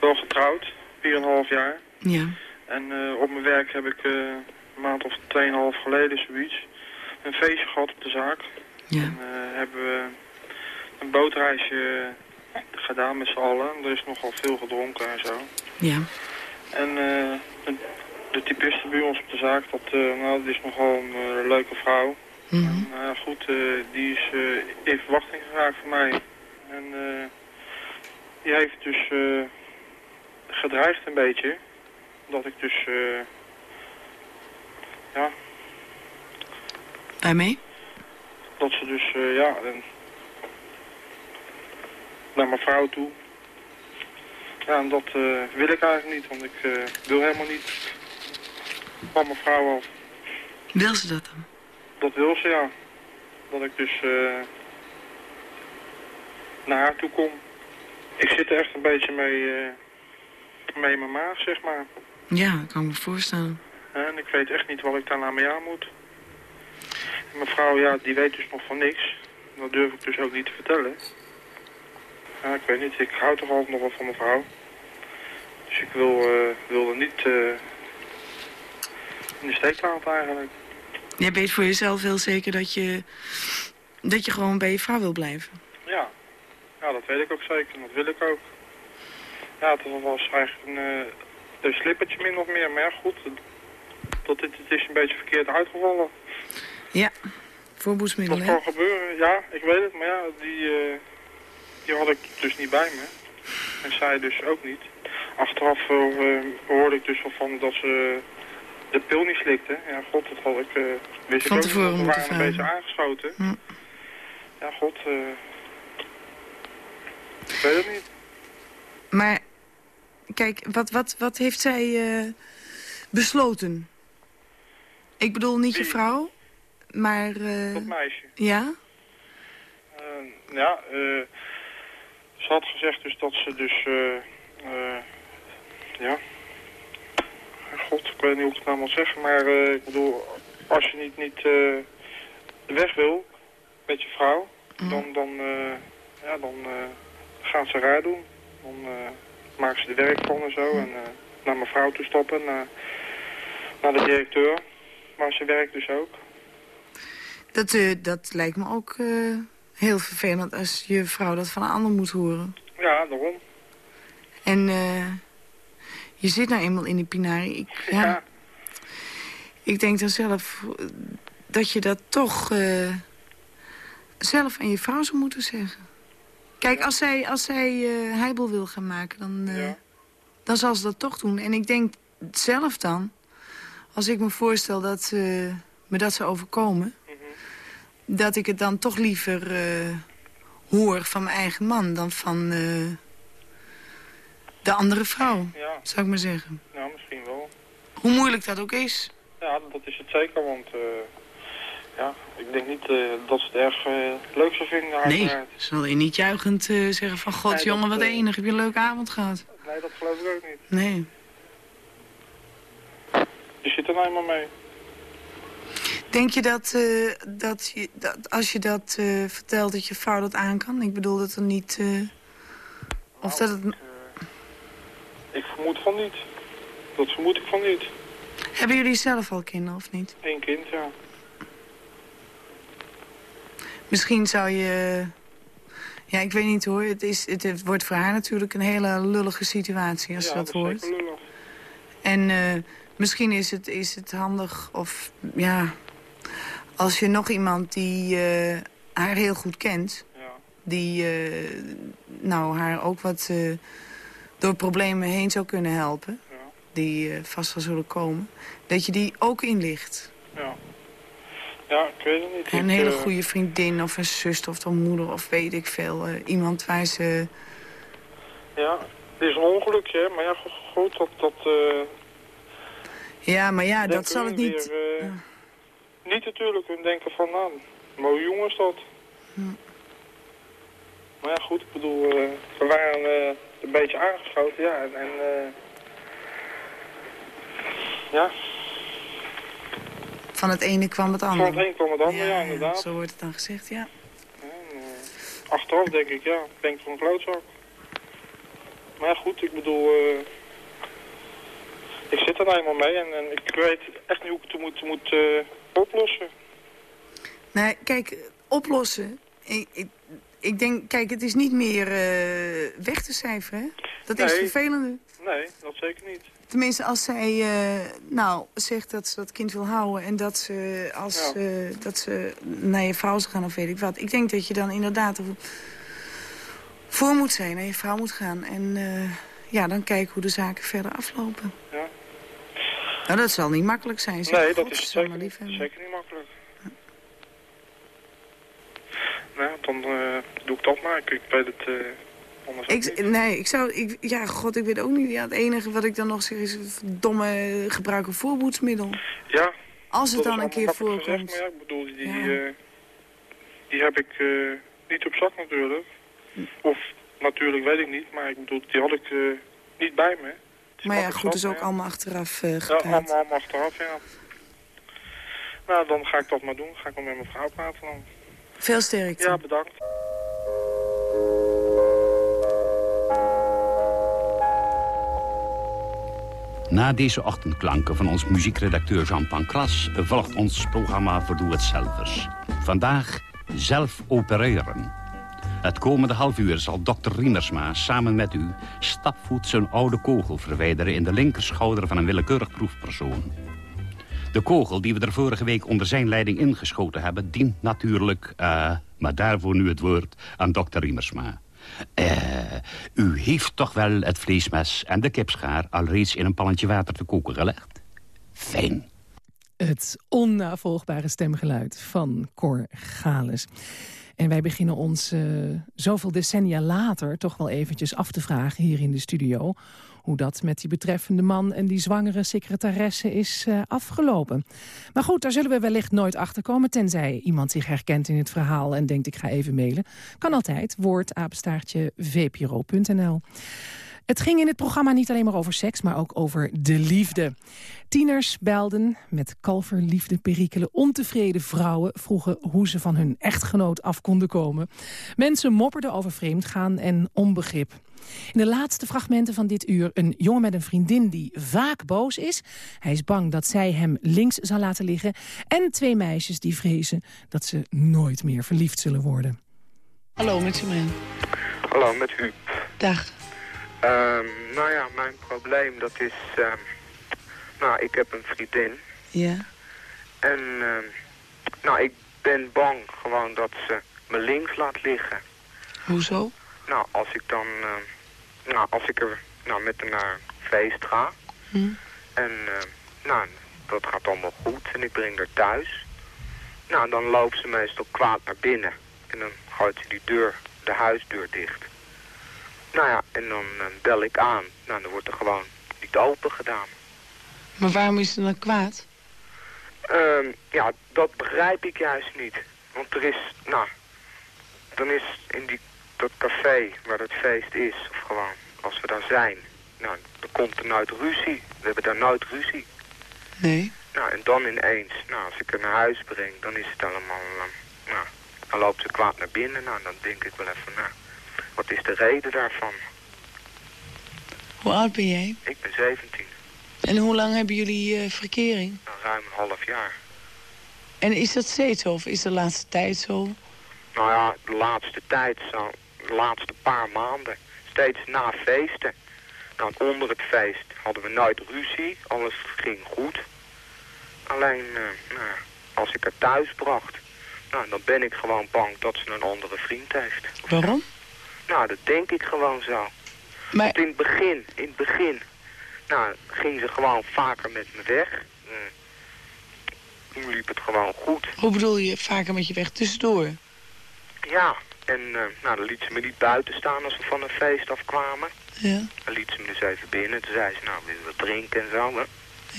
wel getrouwd, 4,5 jaar. Ja. En op mijn werk heb ik een maand of 2,5 geleden zoiets een feestje gehad op de zaak. Ja. En hebben we een bootreisje gedaan met z'n allen. Er is nogal veel gedronken en zo. Ja. En eh, de, typiste bij ons op de zaak, dat, eh, nou, dat is nogal een eh, leuke vrouw. Nou ja, goed, eh, die is in verwachting geraakt voor mij. En eh, die heeft dus gedreigd een beetje. Dat ik dus, ja, Waarmee? dat ze dus, ja, en naar mijn vrouw toe. Ja, en dat wil ik eigenlijk niet, want ik wil helemaal niet van mijn vrouw af. Wil ze dat dan? Dat wil ze, ja. Dat ik dus eh, naar haar toe kom. Ik zit er echt een beetje mee, eh, mee in mijn maag, zeg maar. Ja, dat kan ik me voorstellen. En ik weet echt niet wat ik daarna mee aan moet. En mijn vrouw, ja, die weet dus nog van niks. Dat durf ik dus ook niet te vertellen. Ja, ik weet niet. Ik hou toch altijd nog wel van mijn vrouw. Dus ik wil, eh, wil er niet in de steek laten eigenlijk. Jij weet voor jezelf heel zeker dat je, dat je gewoon bij je vrouw wil blijven. Ja. ja, dat weet ik ook zeker. Dat wil ik ook. Ja, het was eigenlijk een, eh, een slippertje min of meer. Maar ja, goed. Dat dit, het is een beetje verkeerd uitgevallen. Ja, Dat voorboedsmiddelen, hè? kan gebeuren, ja, ik weet het. Maar ja, die, eh, die had ik dus niet bij me. En zij dus ook niet. Achteraf eh, hoorde ik dus wel van dat ze de pil niet slikte. Ja, god, dat had ik... eh wist Van ik ook tevoren niet. We waren een beetje vragen. aangeschoten. Ja, god. eh ik weet het niet. Maar, kijk, wat, wat, wat heeft zij eh, besloten? Ik bedoel niet je vrouw, maar... Dat meisje. ja? Ja, ze had gezegd dus dat ze dus, ja, god, ik weet niet hoe ik het nou moet zeggen, maar eh, ik bedoel, als je niet, niet eh, weg wil, met je vrouw. Dan, dan, eh, ja, dan gaan ze raar doen. Dan maken ze er werk van en zo. En naar mijn vrouw toe stappen, naar, naar de directeur. Maar ze werkt dus ook. Dat, eh, dat lijkt me ook heel vervelend als je vrouw dat van een ander moet horen. Ja, daarom. En eh, je zit nou eenmaal in die pinari. Ik, ja. Ik denk dan zelf eh, dat je dat toch eh, zelf aan je vrouw zou moeten zeggen. Kijk, als zij, als zij eh, heibel wil gaan maken, dan, dan zal ze dat toch doen. En ik denk zelf dan, als ik me voorstel dat me dat zou overkomen... dat ik het dan toch liever hoor van mijn eigen man dan van de andere vrouw, Ja. zou ik maar zeggen. Nou, misschien wel. Hoe moeilijk dat ook is. Ja, dat is het zeker, want eh, ja, ik denk niet eh, dat ze het erg eh, leuk zou vinden. Nee, zal je niet juichend zeggen van... God, Nee, jongen, wat enig, heb je een leuke avond gehad? Nee, dat geloof ik ook niet. Nee. Je zit er nou eenmaal mee. Denk je dat, dat, je, dat als je dat vertelt, dat je vrouw dat aan kan? Ik bedoel dat er niet... of dat het... Ik vermoed van niet. Dat vermoed ik van niet. Hebben jullie zelf al kinderen of niet? Eén kind, ja. Misschien zou je... Ja, ik weet niet hoor. Het, is, het, het wordt voor haar natuurlijk een hele lullige situatie als ja, ze dat, is hoort. En eh, misschien is het, is het handig of ja, als je nog iemand die eh, haar heel goed kent, die eh, nou, haar ook wat door problemen heen zou kunnen helpen, die eh, vast wel zullen komen, dat je die ook inlicht. Ja. Ja, ik weet het niet. Een Ik, hele eh, goede vriendin of een zuster of een moeder of weet ik veel. eh, iemand waar ze... Ja, het is een ongelukje, hè. Maar ja, go- goed, dat... dat Ja, maar ja, dat zal het niet... weer, Niet natuurlijk, hun denken van, nou, mooie jongen is dat. Maar ja, goed, ik bedoel, we waren een beetje aangeschoten, ja. En, en eh, ja, Van het ene kwam het andere. van het een kwam het ander, ja, inderdaad. Zo wordt het dan gezegd, ja. En, eh, achteraf denk ik, ja, ik denk van een klootzak. Maar ja, goed, ik bedoel, eh, ik zit er nou eenmaal mee en, en ik weet echt niet hoe ik het moet, moet eh, oplossen. Nee, kijk, oplossen. Ik, ik, ik denk, kijk, het is niet meer eh, weg te cijferen. hè? Dat is Nee. vervelender. Nee, dat zeker niet. Tenminste, als zij eh, nou, zegt dat ze dat kind wil houden... en dat ze, als, eh, dat ze naar je vrouw zou gaan of weet ik wat. Ik denk dat je dan inderdaad er voor moet zijn, naar je vrouw moet gaan. En ja, dan kijken hoe de zaken verder aflopen. Ja. Nou, dat zal niet makkelijk zijn. zeg. Nee, dat is zeker, lief hebben. zeker niet makkelijk. Nou, dan eh, doe ik dat maar. Ik, ik weet het eh, anders Ik, niet. nee, ik zou... Ik, ja, god, ik weet ook niet. Ja, het enige wat ik dan nog zeg is... domme gebruik een voorboedsmiddel. Ja. Als het dan een keer voorkomt. gezegd, maar ja, ik bedoel, die, Ja. eh, die heb ik niet op zak natuurlijk. Of natuurlijk weet ik niet, maar ik bedoel, die had ik niet bij me. Maar ja, goed, is zat, ook ja. allemaal achteraf eh Ja, allemaal, allemaal achteraf, ja. Nou, dan ga ik dat maar doen. Ga ik wel met mijn vrouw praten dan. Veel sterkte. Ja, bedankt. Na deze ochtendklanken van ons muziekredacteur Jean Pancras... volgt ons programma Verdoe het Zelvers. Vandaag zelf opereren. Het komende half uur zal dokter Riemersma samen met u... stapvoets een oude kogel verwijderen... in de linkerschouder van een willekeurig proefpersoon. De kogel die we er vorige week onder zijn leiding ingeschoten hebben... dient natuurlijk, eh, maar daarvoor nu het woord, aan dokter Riemersma. Eh, u heeft toch wel het vleesmes en de kipschaar... al reeds in een pannetje water te koken gelegd? Fijn. Het onnavolgbare stemgeluid van Cor Gales. En wij beginnen ons eh, zoveel decennia later toch wel eventjes af te vragen hier in de studio... hoe dat met die betreffende man en die zwangere secretaresse is eh, afgelopen. Maar goed, daar zullen we wellicht nooit achter komen... tenzij iemand zich herkent in het verhaal en denkt ik ga even mailen. Kan altijd, woord, vpro.nl. Het ging in het programma niet alleen maar over seks, maar ook over de liefde. Tieners belden met kalverliefde perikelen. Ontevreden vrouwen vroegen hoe ze van hun echtgenoot af konden komen. Mensen mopperden over vreemdgaan en onbegrip. In de laatste fragmenten van dit uur een jongen met een vriendin die vaak boos is. Hij is bang dat zij hem links zal laten liggen. En twee meisjes die vrezen dat ze nooit meer verliefd zullen worden. Hallo, met Simon. Hallo, met u. Dag. Ehm, nou ja, mijn probleem dat is... ehm, nou, ik heb een vriendin. Ja. En ehm, nou, ik ben bang gewoon dat ze me links laat liggen. Hoezo? Nou, als ik dan... ehm, nou, als ik er nou, met haar naar een feest ga. Hm. En ehm, nou, dat gaat allemaal goed. En ik breng haar thuis. Nou, dan loopt ze meestal kwaad naar binnen. En dan gooit ze die deur, de huisdeur dicht. Nou ja, en dan eh, bel ik aan. Nou, dan wordt er gewoon niet open gedaan. Maar waarom is ze dan kwaad? Ehm, ja, dat begrijp ik juist niet. Want er is, nou, dan is in die, dat café waar het feest is, of gewoon als we daar zijn, nou, dan komt er nooit ruzie. We hebben daar nooit ruzie. Nee. Nou, en dan ineens, nou, als ik haar naar huis breng, dan is het allemaal, eh, nou, dan loopt ze kwaad naar binnen. Nou, dan denk ik wel even, nou, wat is de reden daarvan? Hoe oud ben jij? Ik ben 17, En hoe lang hebben jullie eh, verkering? nou, ruim een half jaar. En is dat steeds zo of is de laatste tijd zo? Nou ja, de laatste tijd, zo, de laatste paar maanden, steeds na feesten. Nou, onder het feest hadden we nooit ruzie, alles ging goed. Alleen, eh, nou, als ik haar thuis bracht, nou, dan ben ik gewoon bang dat ze een andere vriend heeft. Waarom? Nou, dat denk ik gewoon zo. Maar... Want in het begin, in het begin, nou, ging ze gewoon vaker met me weg. Eh, toen liep het gewoon goed. Hoe bedoel je vaker met je weg tussendoor? Ja, en eh, nou, dan liet ze me niet buiten staan als we van een feest afkwamen. Ja. Dan liet ze me dus even binnen. Toen zei ze, nou, willen we drinken en zo. Hè?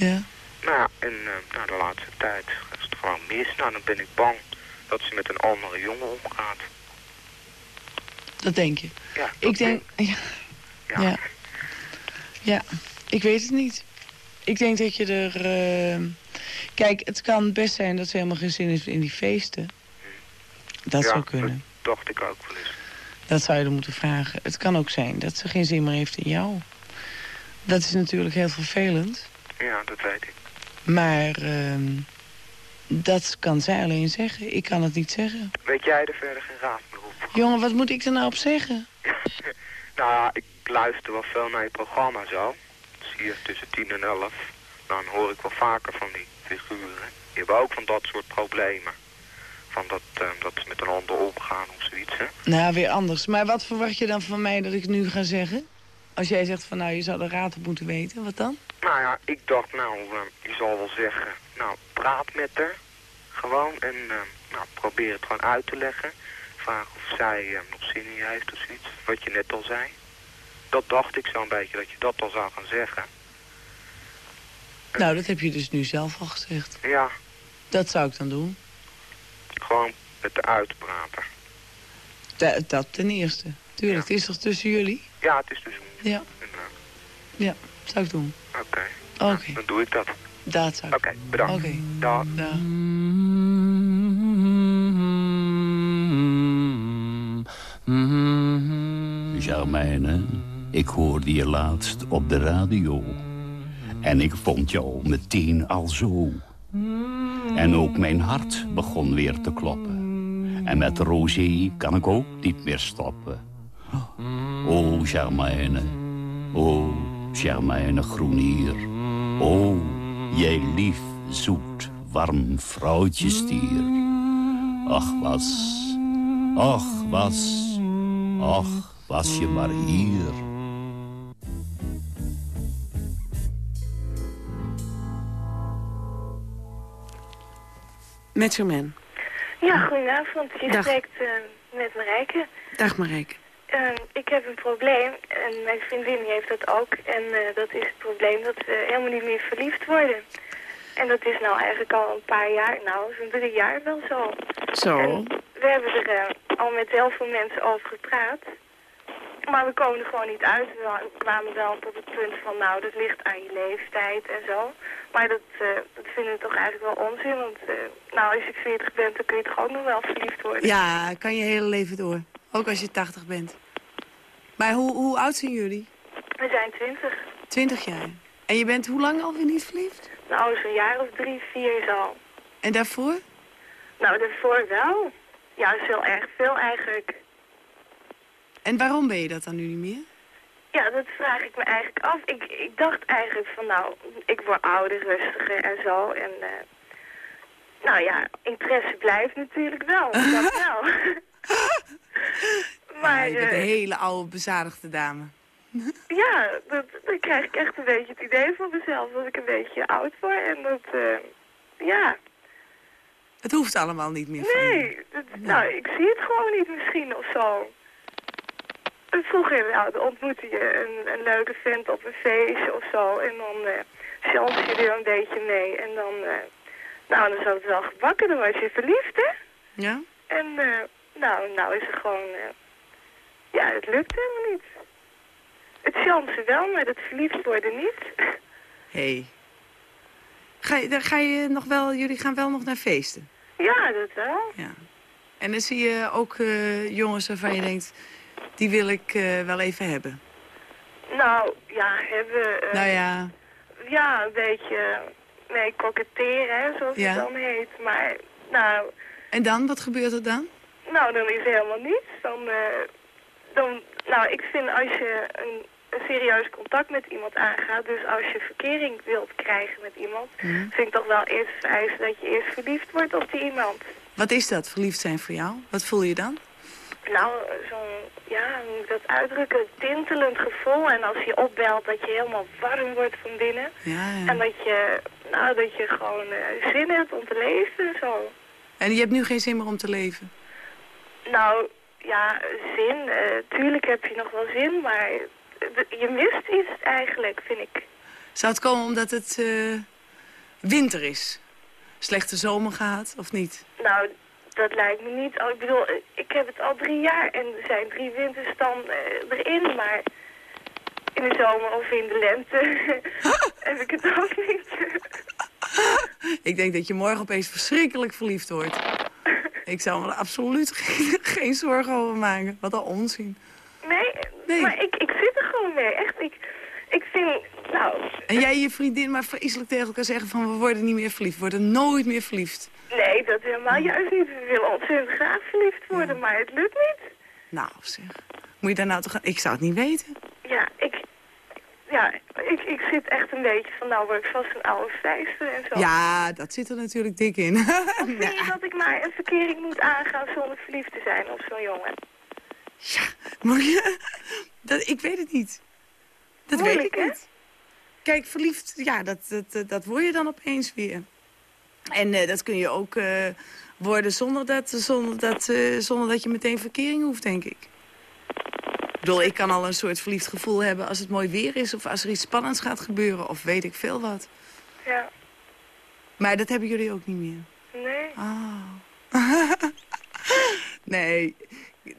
Ja. Nou ja, en eh, nou, de laatste tijd is het gewoon mis. Nou, dan ben ik bang dat ze met een andere jongen omgaat. Dat denk je? Ja, Ik denk... Ja. ja. Ja. ik weet het niet. Ik denk dat je er... eh, Kijk, het kan best zijn dat ze helemaal geen zin heeft in die feesten. Dat ja, zou kunnen. Dat dacht ik ook wel eens. Dat zou je er moeten vragen. Het kan ook zijn dat ze geen zin meer heeft in jou. Dat is natuurlijk heel vervelend. Ja, dat weet ik. Maar ehm, dat kan zij alleen zeggen. Ik kan het niet zeggen. Weet jij er verder geen raad meer op? Jongen, wat moet ik er nou op zeggen? *laughs* Nou ja, ik luister wel veel naar je programma zo. Zie je tussen 10 en 11. Dan hoor ik wel vaker van die figuren. Die hebben ook van dat soort problemen. Van dat, eh, dat ze met een ander omgaan of zoiets, hè. Nou, weer anders. Maar wat verwacht je dan van mij dat ik nu ga zeggen? Als jij zegt van nou, je zou de raad op moeten weten. Wat dan? Nou ja, ik dacht, nou, eh, je zal wel zeggen, nou, praat met haar. Gewoon en eh, nou, probeer het gewoon uit te leggen. Vraag of zij nog zin in je heeft of zoiets. Wat je net al zei. Dat dacht ik zo'n beetje, dat je dat al zou gaan zeggen. Nou, dat heb je dus nu zelf al gezegd. Ja, Dat zou ik dan doen. Gewoon met haar uitpraten. Da- dat ten eerste. Tuurlijk, het is toch tussen jullie? Ja, het is dus... Ja. Ja, zou ik doen. Oké. Oké. Dan doe ik dat. Dat zou ik Oké, bedankt. Oké. Dag. Dag. Germaine, ik hoorde je laatst op de radio. En ik vond jou meteen al zo. En ook mijn hart begon weer te kloppen. En met Roger kan ik ook niet meer stoppen. Oh, Germaine. Oh, Germaine Groenier. Oh, jij lief, zoet, warm vrouwtjestier. Ach, was, ach, was, ach, was je maar hier. Met Germaine. Ja, goedenavond. Je Dag. spreekt eh, met Marijke. Dag Marijke. Eh, ik heb een probleem en mijn vriendin heeft dat ook. En eh, dat is het probleem dat we helemaal niet meer verliefd worden. En dat is nou eigenlijk al een paar jaar, nou zo'n drie jaar wel zo. Zo. En we hebben er eh, al met heel veel mensen over gepraat. Maar we komen er gewoon niet uit. We kwamen wel tot het punt van, nou, dat ligt aan je leeftijd en zo. Maar dat, uh, dat vinden we toch eigenlijk wel onzin. Want, uh, nou, als je 40 bent, dan kun je toch ook nog wel verliefd worden. Ja, kan je hele leven door. Ook als je 80 bent. Maar hoe, hoe oud zijn jullie? We zijn 20. 20 jaar. En je bent hoe lang alweer niet verliefd? Nou, zo'n jaar of drie, vier is al. En daarvoor? Nou, daarvoor wel. Ja, is heel erg veel eigenlijk. En waarom ben je dat dan nu niet meer? Ja, dat vraag ik me eigenlijk af. Ik, ik dacht eigenlijk van nou, ik word ouder, rustiger en zo. En uh, nou ja, interesse blijft natuurlijk wel. Dat wel. *laughs* *laughs* maar, ja, je bent een hele oude, bezadigde dame. *laughs* ja, dat, dan krijg ik echt een beetje het idee van mezelf dat ik een beetje oud word. En dat, uh, ja... Het hoeft allemaal niet meer Nee, dat, nou, ik zie het gewoon niet misschien of zo. Vroeger nou, ontmoette je een, een, leuke vent op een feestje of zo. En dan uh, chance je er een beetje mee. En dan, uh, nou, dan zat het wel gebakken. Dan was je verliefd, hè? Ja. En uh, nou, nou is het gewoon, ja, het lukt helemaal niet. Het chance wel, maar het verliefd worden niet. Hé. *laughs* Hey. Ga je, ga je nog wel, jullie gaan wel nog naar feesten? Ja, dat wel. Ja. En dan zie je ook jongens waarvan je denkt die wil ik uh, wel even hebben. Nou, ja, hebben... Uh, nou ja... Ja, een beetje... Nee, koketteren, zoals ja. het dan heet. Maar, nou... En dan? Wat gebeurt er dan? Nou, dan is er helemaal niets. Dan, uh, dan, nou, ik vind als je een, een serieus contact met iemand aangaat... dus als je verkering wilt krijgen met iemand... Mm. vind ik toch wel eerst vereisen dat je eerst verliefd wordt op die iemand. Wat is dat, verliefd zijn voor jou? Wat voel je dan? Nou, zo'n, ja, hoe moet ik dat uitdrukken? Tintelend gevoel. En als je opbelt, dat je helemaal warm wordt van binnen. Ja, ja. En dat je, nou, dat je gewoon uh, zin hebt om te leven en zo. En je hebt nu geen zin meer om te leven? Nou, ja, zin. Uh, tuurlijk heb je nog wel zin, maar je mist iets eigenlijk, vind ik. Zou het komen omdat het uh, winter is? Slechte zomer gehad, of niet? Nou, dat lijkt me niet. Oh, ik bedoel, ik heb het al drie jaar en er zijn drie winters dan uh, erin, maar in de zomer of in de lente *laughs* heb ik het ook niet. *laughs* ik denk dat je morgen opeens verschrikkelijk verliefd wordt. ik zou me er absoluut *laughs* geen, geen zorgen over maken. Wat al onzin. Nee, nee. maar ik, ik zit er gewoon mee. Echt, ik, ik vind, nou... En jij en je vriendin maar vreselijk tegen elkaar zeggen van... we worden niet meer verliefd, we worden nooit meer verliefd. Nee, dat helemaal juist niet. We willen ontzettend graag verliefd worden, maar het lukt niet. Nou, zeg. Moet je daar nou toch... Ik zou het niet weten. Ja, ik... Ja, ik, ik zit echt een beetje van, nou word ik vast een oude vijfde en zo. Ja, dat zit er natuurlijk dik in. *laughs* of vind je dat ik maar een verkering moet aangaan zonder verliefd te zijn op zo'n jongen? Ja, moet je... *laughs* Dat, ik weet het niet. Dat Moeilijk, weet ik hè? niet. Kijk, verliefd, ja, dat, dat, dat word je dan opeens weer. En uh, dat kun je ook uh, worden zonder dat, zonder, dat, uh, zonder dat je meteen verkering hoeft, denk ik. Ik bedoel, ik kan al een soort verliefd gevoel hebben als het mooi weer is... of als er iets spannends gaat gebeuren, of weet ik veel wat. Ja. Maar dat hebben jullie ook niet meer? Nee. Oh. *laughs* nee,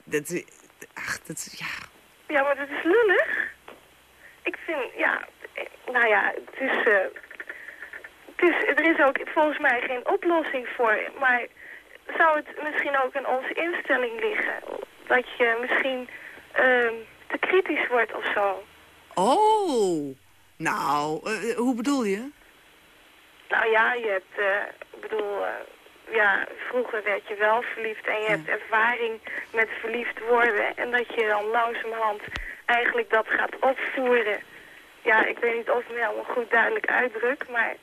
dat, ach, dat, ja. Ja, maar dat is lullig. Ik vind, ja, nou ja, het is... Uh, het is, er is ook volgens mij geen oplossing voor. Maar zou het misschien ook in onze instelling liggen? Dat je misschien uh, te kritisch wordt of zo. Oh, nou, uh, hoe bedoel je? Nou ja, je hebt, ik bedoel, ja, vroeger werd je wel verliefd en je hebt ervaring met verliefd worden. En dat je dan langzamerhand eigenlijk dat gaat opvoeren. Ja, ik weet niet of ik me helemaal goed duidelijk uitdruk, maar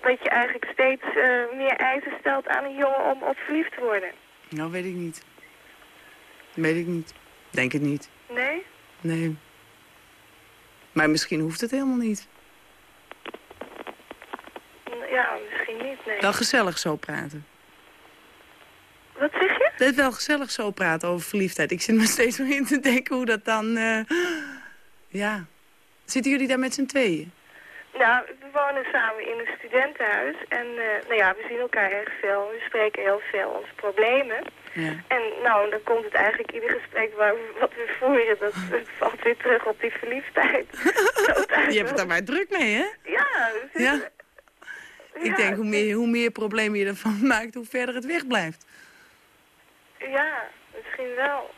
dat je eigenlijk steeds uh, meer eisen stelt aan een jongen om op verliefd te worden. Nou, weet ik niet. Weet ik niet. Denk het niet. Nee? Nee. Maar misschien hoeft het helemaal niet. Ja, misschien niet, nee. Wel gezellig zo praten. Wat zeg je? Het is wel gezellig zo praten over verliefdheid. Ik zit me steeds meer in te denken hoe dat dan... Uh... Ja. Zitten jullie daar met z'n tweeën? Nou, we wonen samen in een studentenhuis. En eh, nou ja, we zien elkaar erg veel. We spreken heel veel onze problemen. Ja. En nou, dan komt het eigenlijk ieder gesprek waar, wat we voeren, dat *laughs* valt weer terug op die verliefdheid. *laughs* Je hebt het daar maar druk mee, hè? Ja, dus Ja. Ja, Ik denk, hoe meer, hoe meer problemen je ervan *laughs* maakt, hoe verder het weg blijft. ja, misschien wel.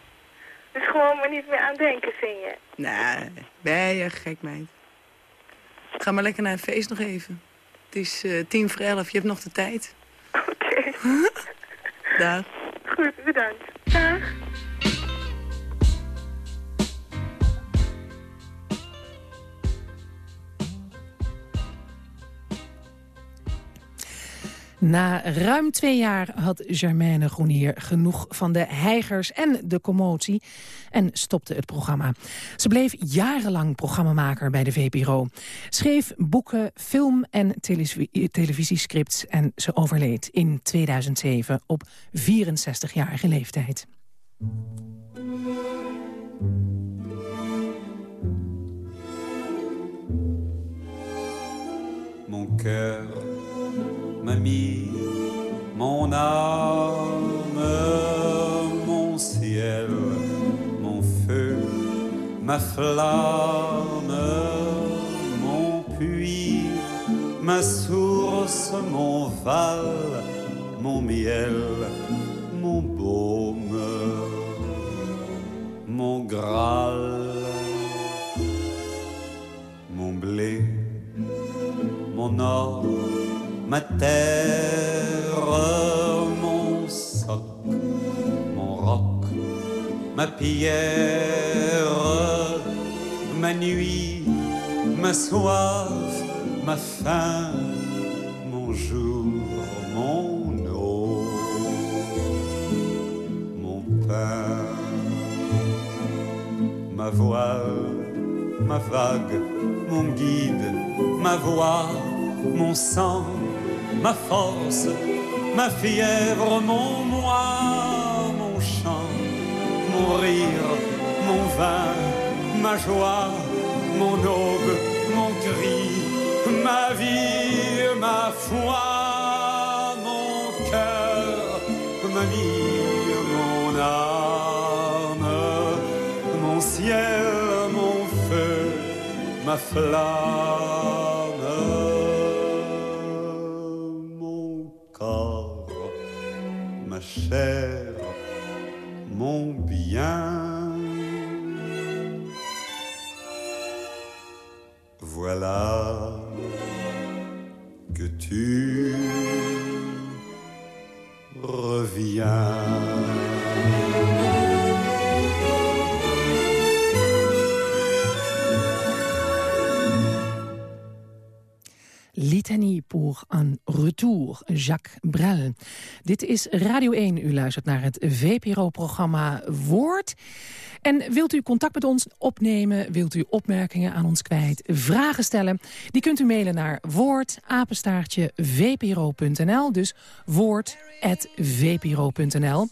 Dus gewoon maar niet meer aan denken, vind je? Nee, ben je gek, meid. Ga maar lekker naar een feest nog even. Het is eh, tien voor elf, je hebt nog de tijd. Oké. Dag. Goed, bedankt. Dag. Na ruim twee jaar had Germaine Groenier genoeg van de heigers en de commotie en stopte het programma. Ze bleef jarenlang programmamaker bij de VPRO. Schreef boeken, film- en televisie televisiescripts en ze overleed in 2007 op 64-jarige leeftijd. Mon cœur mon âme, mon ciel, mon feu, ma flamme, mon puits, ma source, mon val, mon miel, mon baume, mon graal, mon blé, mon or, ma terre, mon soc, mon roc, ma pierre, ma nuit, ma soif, ma faim, mon jour, mon eau, mon pain, ma voile, ma vague, mon guide, ma voix, mon sang, ma force, ma fièvre, mon moi, mon chant, mon rire, mon vin, ma joie, mon aube, mon cri, ma vie, ma foi, mon cœur, ma vie, mon âme, mon ciel, mon feu, ma flamme, Un retour, Jacques Brel. Dit is Radio 1. U luistert naar het VPRO-programma Woord. En wilt u contact met ons opnemen, wilt u opmerkingen aan ons kwijt, vragen stellen... die kunt u mailen naar woordapenstaartje vpro.nl. Dus woord.vpro.nl.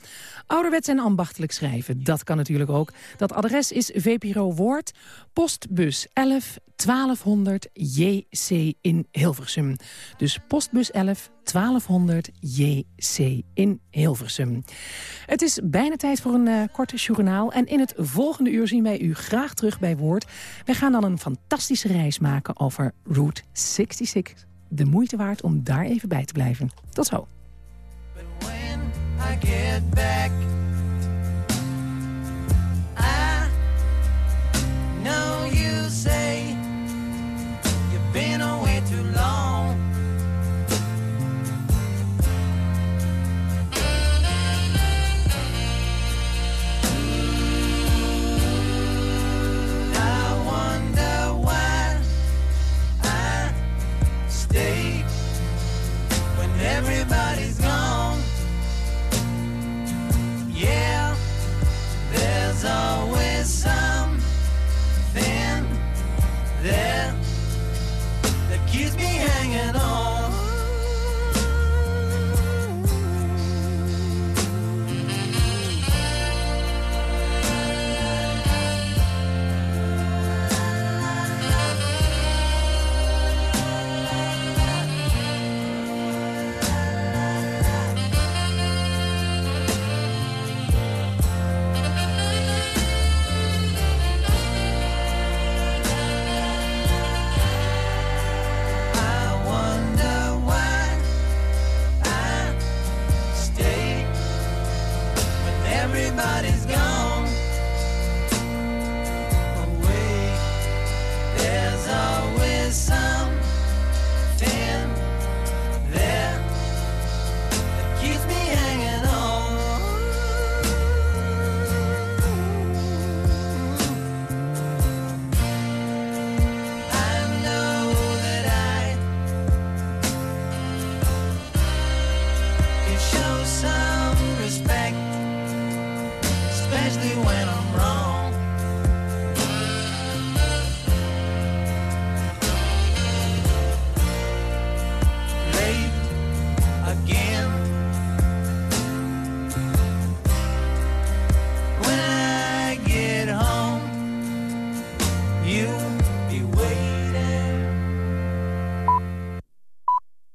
Ouderwets en ambachtelijk schrijven, dat kan natuurlijk ook. Dat adres is VPRO Woord, postbus 11 1200 JC in Hilversum. Dus postbus 11 1200 JC in Hilversum. Het is bijna tijd voor een uh, korte journaal. En in het volgende uur zien wij u graag terug bij Woord. Wij gaan dan een fantastische reis maken over Route 66. De moeite waard om daar even bij te blijven. Tot zo.